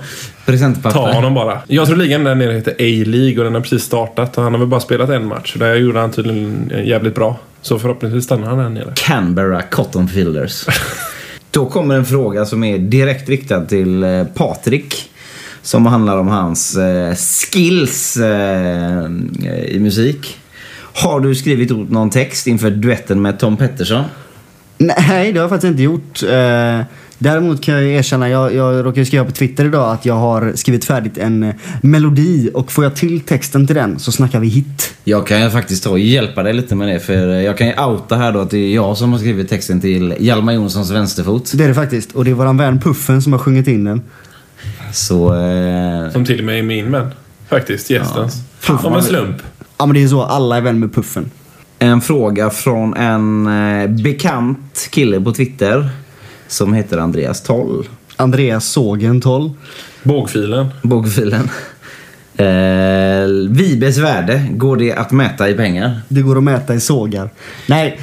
presentpapper. Ta honom bara. Jag tror ligan där nere heter A-League och den har precis startat och han har väl bara spelat en match. Där gjorde han tydligen jävligt bra. Så förhoppningsvis stannar han där nere. Canberra Cotton Fielders. Då kommer en fråga som är direkt riktad till eh, Patrik. Som handlar om hans eh, skills eh, i musik. Har du skrivit ut någon text inför duetten med Tom Pettersson? Nej, det har jag faktiskt inte gjort. Däremot kan jag ju erkänna, jag, jag råkade skriva på Twitter idag att jag har skrivit färdigt en eh, melodi och får jag till texten till den så snackar vi hit. Jag kan ju faktiskt ta och hjälpa dig lite med det. För jag kan ju outa här då att det är jag som har skrivit texten till Hjalmar Jonssons vänsterfot. Det är det faktiskt. Och det är våran vän Puffen som har sjungit in den. Så... Eh, Som till och med är min vän. Faktiskt, gästens. Fan, Om en slump. Ja men det är så, alla är vän med Puffen. En fråga från en eh, bekant kille på Twitter. Som heter Andreas Toll. Andreas Sågen 12. Bågfilen. Bogfilen. Eh, Vibes värde, går det att mäta i pengar? Det går att mäta i sågar. Nej,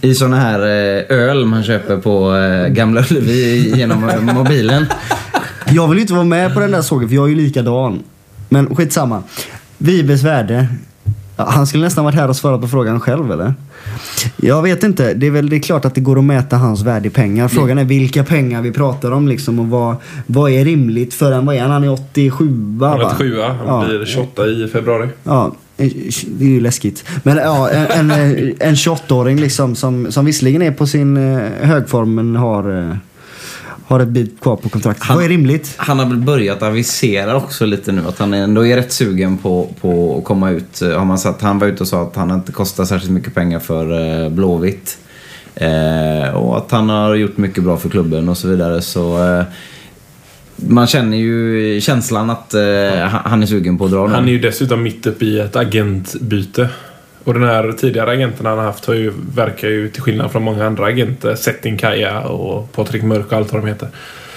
I såna här eh, öl man köper på eh, Gamla Ullevi genom eh, mobilen. jag vill ju inte vara med på den där sågen för jag är ju likadan. Men skitsamma. Vibes värde. Han skulle nästan varit här och svarat på frågan själv eller? Jag vet inte. Det är väl det är klart att det går att mäta hans värde i pengar. Frågan är vilka pengar vi pratar om liksom och vad, vad är rimligt för en, vad är han? Han är 87 Han va? är 87 Han Ja. blir 28 i februari. Ja, det är ju läskigt. Men ja, en, en, en 28-åring liksom som, som visserligen är på sin eh, högform men har, eh, har ett bit kvar på kontraktet. Han- Vad är rimligt? Han har väl börjat avisera också lite nu att han ändå är rätt sugen på, på att komma ut. Har man satt, han var ute och sa att han inte kostar särskilt mycket pengar för eh, Blåvitt. Eh, och att han har gjort mycket bra för klubben och så vidare. Så eh, man känner ju känslan att eh, han- han är sugen på att dra nu. Han är ju dessutom mitt uppe i ett agentbyte. Och den här tidigare agenten han har haft har ju, verkar ju till skillnad från många andra agenter, Settin Kaja och Patrik Mörk och allt vad de heter.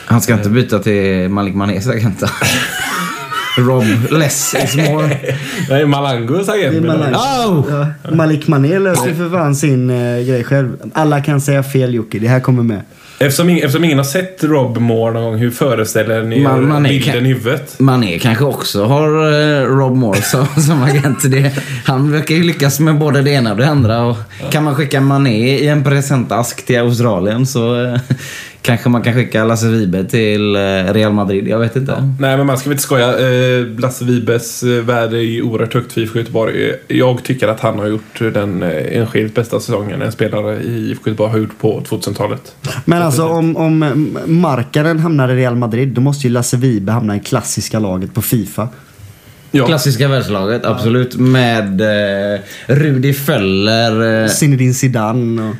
Han ska inte byta till Malik Manés agent? Rob, less is more. Nej, Malangos agent Det är menar jag. Malang. Oh! Ja, Malik Mané löser för fan sin eh, grej själv. Alla kan säga fel Jocke, det här kommer med. Eftersom, ing- eftersom ingen har sett Rob Moore någon gång, hur föreställer ni Man- man bilden i huvudet? Mané kanske också har eh, Rob Moore som, som agent. Det, han verkar ju lyckas med både det ena och det andra. Och Kan man skicka Mané i en presentask till Australien så eh, kanske man kan skicka Lasse Vibe till eh, Real Madrid. Jag vet inte. Nej, men man ska väl inte skoja. Eh, Lasse Wibes eh, värde är ju oerhört högt för IFK Göteborg. Jag tycker att han har gjort den enskilt bästa säsongen en spelare i IFK Göteborg har gjort på 2000-talet. Men alltså om, om Markaren hamnar i Real Madrid då måste ju Lasse Vibe hamna i klassiska laget på Fifa. Ja. Klassiska världslaget, absolut. Med eh, Rudi Föller eh, Zinedine Zidane och...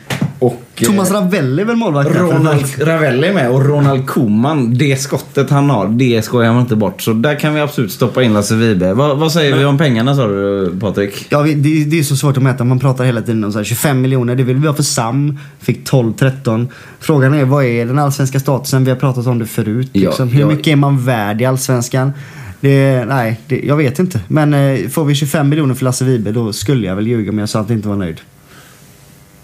och eh, Thomas Ravelli är väl målvakt Ronald Ravelli är med och Ronald Koeman, det skottet han har, det skojar man inte bort. Så där kan vi absolut stoppa in Lasse Vibe. Vad, vad säger vi om pengarna sa du Patrik? Ja, det, det är så svårt att mäta. Man pratar hela tiden om så här 25 miljoner. Det vill vi ha för Sam. Fick 12-13. Frågan är vad är den allsvenska statusen? Vi har pratat om det förut. Ja, liksom. Hur ja. mycket är man värd i allsvenskan? Det, nej, det, jag vet inte. Men eh, får vi 25 miljoner för Lasse Vibe då skulle jag väl ljuga om jag sa att jag inte var nöjd.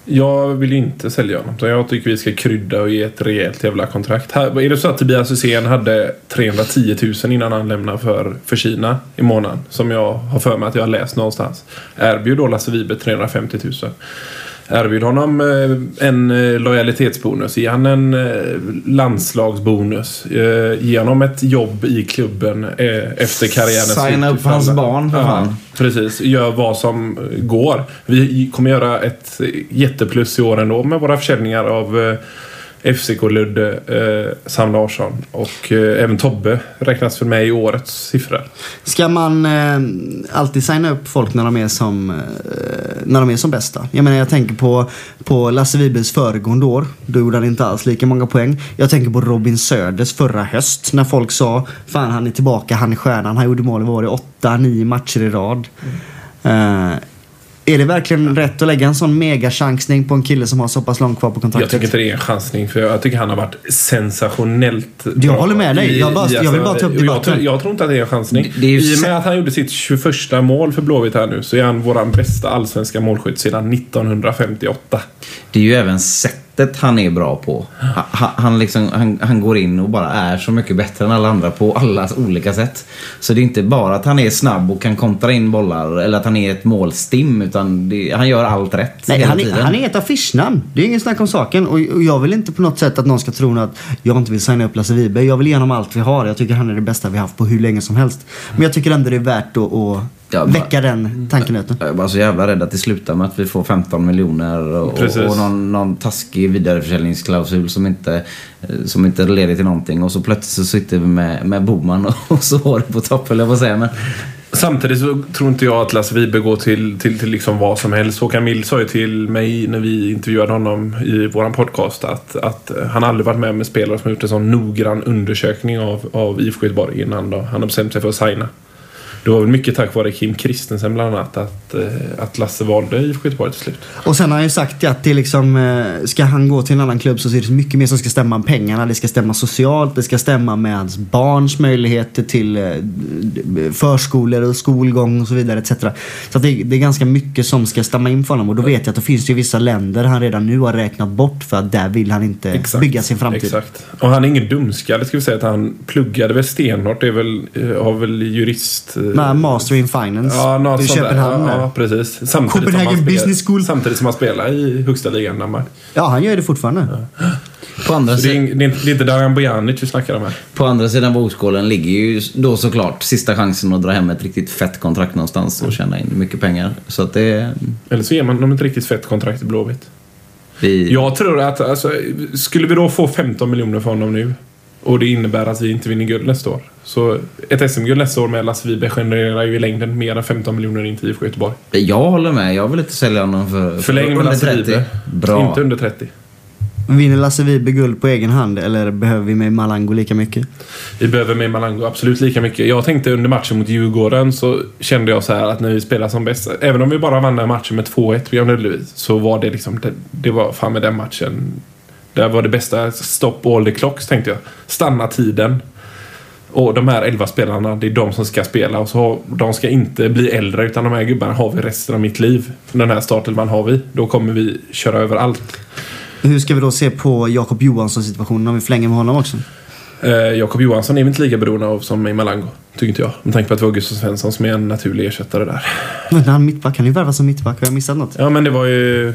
Jag vill ju inte sälja honom. Så jag tycker vi ska krydda och ge ett rejält jävla kontrakt. Här, är det så att Tobias Hysén hade 310 000 innan han lämnade för, för Kina i månaden? Som jag har för mig att jag har läst någonstans. Erbjud då Lasse Vibe 350 000. Erbjud honom eh, en eh, lojalitetsbonus. Ge han en eh, landslagsbonus. Ge honom ett jobb i klubben efter karriärens Signa upp hans barn, för Ja, fan. Precis. Gör vad som går. Vi kommer göra ett jätteplus i år ändå med våra försäljningar av eh, FCK Ludde, eh, Sam Larsson och eh, även Tobbe räknas för mig i årets siffror. Ska man eh, alltid signa upp folk när de är som, eh, när de är som bästa? Jag menar jag tänker på, på Lasse Wibes föregående år. Då gjorde han inte alls lika många poäng. Jag tänker på Robin Söders förra höst. När folk sa Fan han är tillbaka, han är stjärnan. Han gjorde mål i var det åtta, nio matcher i rad. Eh, är det verkligen rätt att lägga en sån megachansning på en kille som har så pass långt kvar på Jag kontraktet? tycker inte det är en chansning för jag tycker han har varit sensationellt Jag håller med dig. Jag bara- jag vill bara ta upp jag, debatten. tror, jag tror inte att det är en chansning. Det- det är ju I och med att han gjorde sitt 21 mål för Blåvitt här nu så är han våran bästa allsvenska målskytt sedan 1958. Det är ju även sättet han är bra på. Han, han, liksom, han, han går in och bara är så mycket bättre än alla andra på alla olika sätt. Så det är inte bara att han är snabb och kan kontra in bollar eller att han är ett målstim utan det, han gör allt rätt Nej, han är, han är ett affischnamn. Det är ingen snack om saken. Och, och jag vill inte på något sätt att någon ska tro att jag inte vill signa upp Lasse Vibe. Jag vill ge honom allt vi har. Jag tycker han är det bästa vi haft på hur länge som helst. Men jag tycker ändå det är värt att, att Ja, väcka den tankenöten. Jag är bara så jävla rädd att det slutar med att vi får 15 miljoner och, Precis. och någon, någon taskig vidareförsäljningsklausul som inte, eh, som inte leder till någonting. Och så plötsligt så sitter vi med, med Boman och, så har det på topp, eller vad säger man? Samtidigt så tror inte jag att Lasse Vibe går till, till, till liksom vad som helst. Håkan Mild sa ju till mig när vi intervjuade honom i våran podcast att, att han aldrig varit med med spelare som har gjort en sån noggrann undersökning av, av IFK Göteborg innan då. han har bestämt sig för att signa. Det var väl mycket tack vare Kim Kristensen bland annat att, eh, att Lasse valde IFK Göteborg till slut. Och sen har han ju sagt att det liksom, eh, ska han gå till en annan klubb så är det mycket mer som ska stämma med pengarna. Det ska stämma socialt, det ska stämma med hans barns möjligheter till eh, förskolor och skolgång och så vidare etc. Så det, det är ganska mycket som ska stämma in för honom och då vet jag att det finns ju vissa länder han redan nu har räknat bort för att där vill han inte bygga sin framtid. Exakt. Och han är ingen dumskalle ska vi säga att han pluggade väl stenhårt. Det är väl, har väl jurist... Med Master in Finance Ja, något i. Köpenhamn. Ja, där. ja, precis. Samtidigt Copenhagen spelar, Business School. samtidigt som han spelar i högsta ligan i Danmark. Ja, han gör det fortfarande. På andra, det, är, det, är inte, det är inte Daran Bojanic vi snackar om här. på andra sidan vågskålen ligger ju då såklart sista chansen att dra hem ett riktigt fett kontrakt någonstans och tjäna in mycket pengar. Så att det... Eller så ger man dem ett riktigt fett kontrakt i Blåvitt. Vi, Jag tror att, alltså, skulle vi då få 15 miljoner för honom nu och det innebär att vi inte vinner guld nästa år. Så ett SM-guld nästa år med Lasse Vibe genererar ju i längden mer än 15 miljoner in till IFK Göteborg. jag håller med. Jag vill inte sälja honom för, för Förläng med under Lasse 30. Vibe. Bra. Inte under 30. Vinner Lasse Vibe guld på egen hand eller behöver vi med Malango lika mycket? Vi behöver med Malango absolut lika mycket. Jag tänkte under matchen mot Djurgården så kände jag så här att när vi spelar som bäst, även om vi bara vann den matchen med 2-1 på Björn Ullevi, så var det liksom, det, det var fan med den matchen. Det var det bästa, stop all the clocks tänkte jag. Stanna tiden. Och de här 11 spelarna, det är de som ska spela och så har, de ska inte bli äldre utan de här gubbarna har vi resten av mitt liv. Den här startelvan har vi. Då kommer vi köra över allt. Hur ska vi då se på Jakob Johanssons situation om vi förlänger med honom också? Eh, Jakob Johansson är vi inte lika beroende av som i Malango. Tycker inte jag. Med tanke på att vi har Gustav Svensson som är en naturlig ersättare där. Men han mittback, han är ju värvad som mittback. Har jag missat något? Ja men det var ju...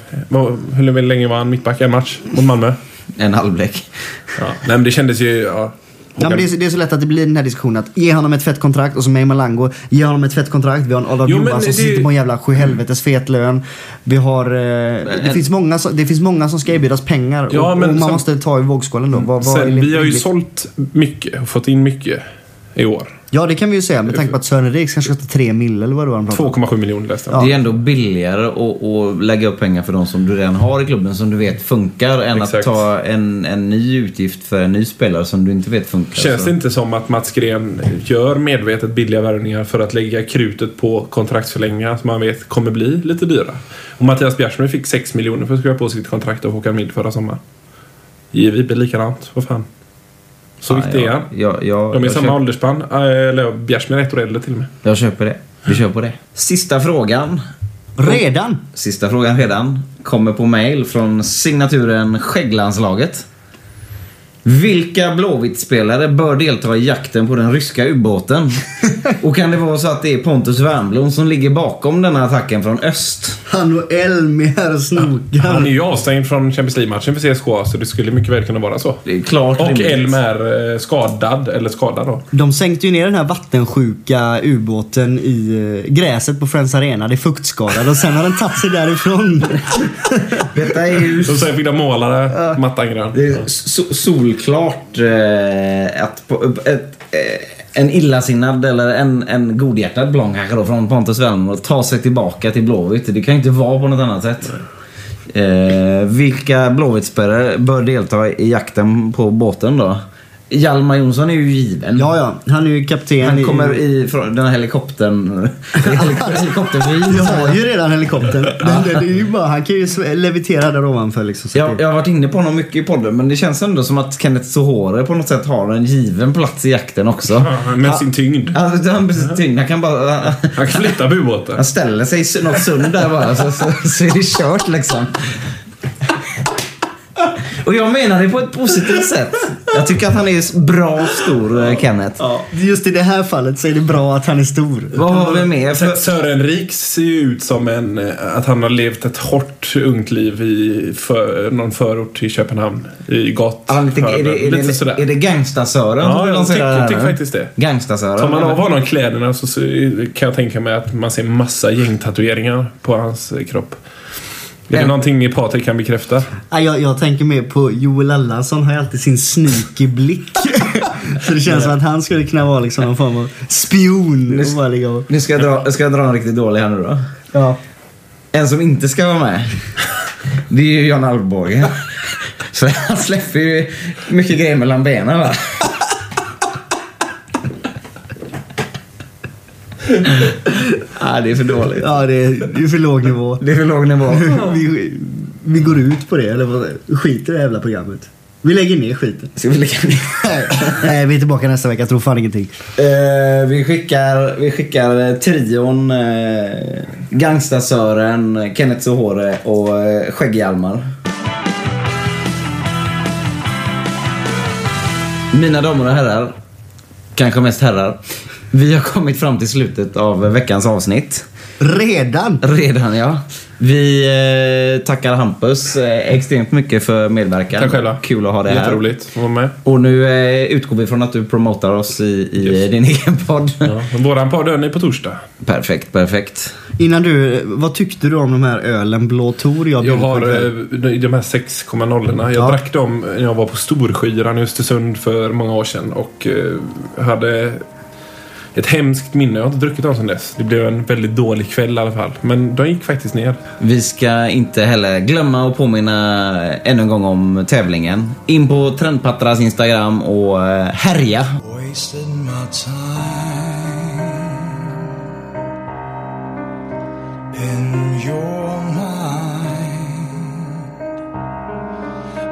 Hur länge var han mittback? En match mot Malmö? En halvlek. Ja. Nej men det kändes ju... Ja. Ja, men det, är, så- det är så lätt att det blir den här diskussionen att ge honom ett fett kontrakt och så med Malango, ge honom ett fett kontrakt. Vi har en Adolf Jo, Johansson som det- sitter på en jävla sjuhelvetes fet lön. Vi har... Eh, det, finns många, som- det finns många som ska erbjudas pengar Ja, och, men och man sen- måste ta i vågskålen då. Vad, vad Sen, vi har ju sålt mycket och fått in mycket i år. Ja, det kan vi ju säga med tanke på att Sören Riks kanske kostar 3 mil eller vad det var han pratade om. 2,7 miljoner läste jag. Det är ändå billigare att, att lägga upp pengar för de som du redan har i klubben som du vet funkar än Exakt. att ta en, en ny utgift för en ny spelare som du inte vet funkar. Känns Så- det inte som att Mats Gren gör medvetet billiga värvningar för att lägga krutet på kontraktsförlängningar som man vet kommer bli lite dyra? Och Mattias Bjärsmyr fick 6 miljoner för att skriva på sitt kontrakt av Håkan Mild förra sommaren. Blir likadant. Vad fan. Så Ja, viktig är ja, han. ja, ja, De är jag samma köper- åldersspann. Eller Bjärsmyr är ett år äldre till och med. Jag köper det. Vi kör på det. Sista frågan. Redan? Sista frågan redan. Kommer på mail från signaturen Skägglandslaget. Vilka Blåvitt-spelare bör delta i jakten på den ryska ubåten? Och kan det vara så att det är Pontus Wernbloom som ligger bakom denna attacken från öst? Han och Elm är här och snokar. Han är ju avstängd från Champions League-matchen för CSKA, så det skulle mycket väl kunna vara så. Det är klart Och rimligt. Elm är eh, skadad, eller skadad då. De sänkte ju ner den här vattensjuka ubåten i eh, gräset på Friends Arena. Det är fuktskadad och sen har den tagit sig därifrån. Detta är ju Och sen fick de måla det, mattan grön. det är so- solklart eh, att på, ett, eh, en illasinnad eller en, en godhjärtad blond kanske då från Pontus Wernbloom ta sig tillbaka till Blåvitt. Det kan ju inte vara på något annat sätt. Eh, vilka Blåvittspelare bör delta i jakten på båten då? Hjalmar Jonsson är ju given. Ja, ja. Han är ju kapten Han i... kommer i från den här helikoptern. helikoptern Vi har ju redan helikoptern. Det, det, det är ju bara, han kan ju levitera där ovanför liksom. Så Jag, jag har varit inne på honom mycket i podden men det känns ändå som att Kenneth Sohore på något sätt har en given plats i jakten också. Ja, Med sin tyngd. Alltså, han, han, han kan bara... Han, Han kan flytta på ubåten. han ställer sig i något sund där bara så, så, så är det kört liksom. Och jag menar det på ett positivt sätt. Jag tycker att han är bra och stor, eh, Kenneth. Ja, just i det här fallet så är det bra att han är stor. Vad har vi mer? För, Sören Rik ser ju ut som en, eh, att han har levt ett hårt ungt liv i för, någon förort till Köpenhamn. I gott. han, lite, är, det, är, Lite det, sådär. är det Gangstasören Ja, jag tycker, det jag tycker faktiskt det. Gangstasören? Tar man av honom kläderna så så kan jag tänka mig att man ser massa gängtatueringar på hans eh, kropp. Är det någonting Patrik kan bekräfta? Ja, jag, jag tänker mer på Joel Allansson har ju alltid sin sneaky blick. så det känns som att han skulle kunna vara liksom någon form av spion. Och bara ligga och... Nu ska jag, dra, ska jag dra en riktigt dålig här nu då. Ja. En som inte ska vara med, det är ju Jan Alvbåge. För han släpper ju mycket grejer mellan benen va. ah, det är för dåligt. Ja, det är, det är för låg nivå. Det är för låg nivå. vi, vi går ut på det, eller vad, skiter i det jävla programmet. Vi lägger ner skiten. Ska vi lägga ner? Nej, vi är tillbaka nästa vecka, tror fan ingenting. Eh, vi skickar, vi skickar eh, trion eh, Gangstasören, Kenneth Sohore och eh, Skägg-Hjalmar. Mina damer och herrar, kanske mest herrar. Vi har kommit fram till slutet av veckans avsnitt. Redan? Redan ja. Vi eh, tackar Hampus eh, extremt mycket för medverkan. Tack själva. Kul att ha dig här. Jätteroligt att vara med. Och nu eh, utgår vi från att du promotar oss i, i Yes. din egen podd. Ja. Våran podd är på torsdag. Perfekt, perfekt. Innan du, vad tyckte du om de här ölen Blå Tor jag Jag har eh, de här 6,0 Jag Ja. drack dem när jag var på Storskyran i Östersund för många år sedan och eh, hade ett hemskt minne. Jag har inte druckit dem sedan dess. Det blev en väldigt dålig kväll i alla fall. Men de gick faktiskt ner. Vi ska inte heller glömma att påminna ännu en gång om tävlingen. In på Trendpattras Instagram och eh, härja.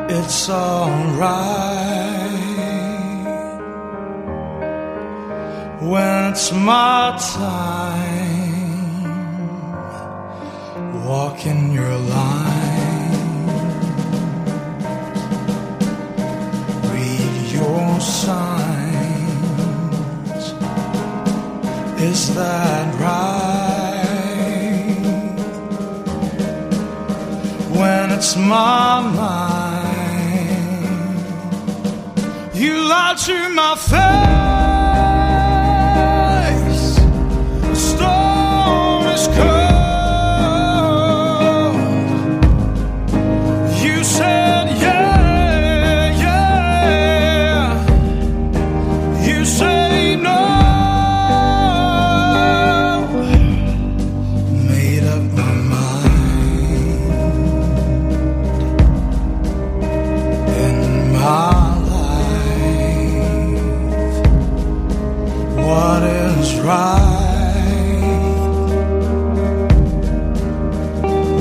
It's alright when it's my time. Walking your line. Read your signs. Is that right? When it's my mind, you lie to my face.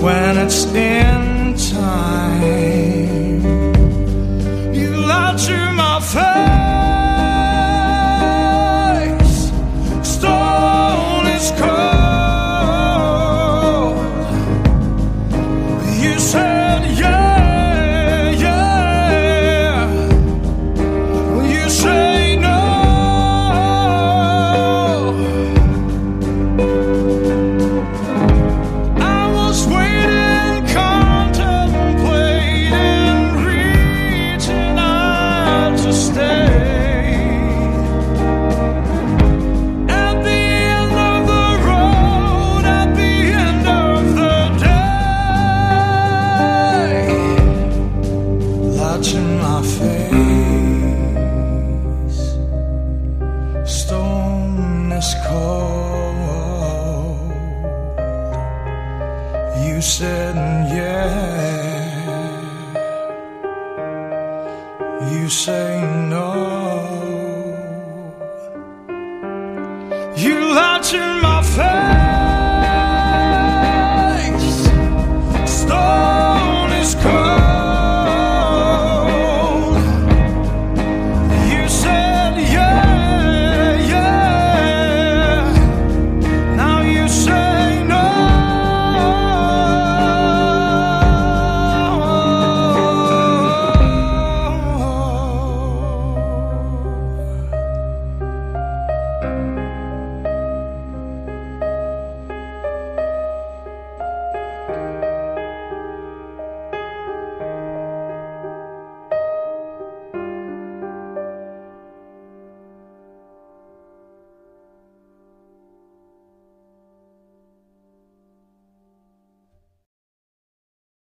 when it's in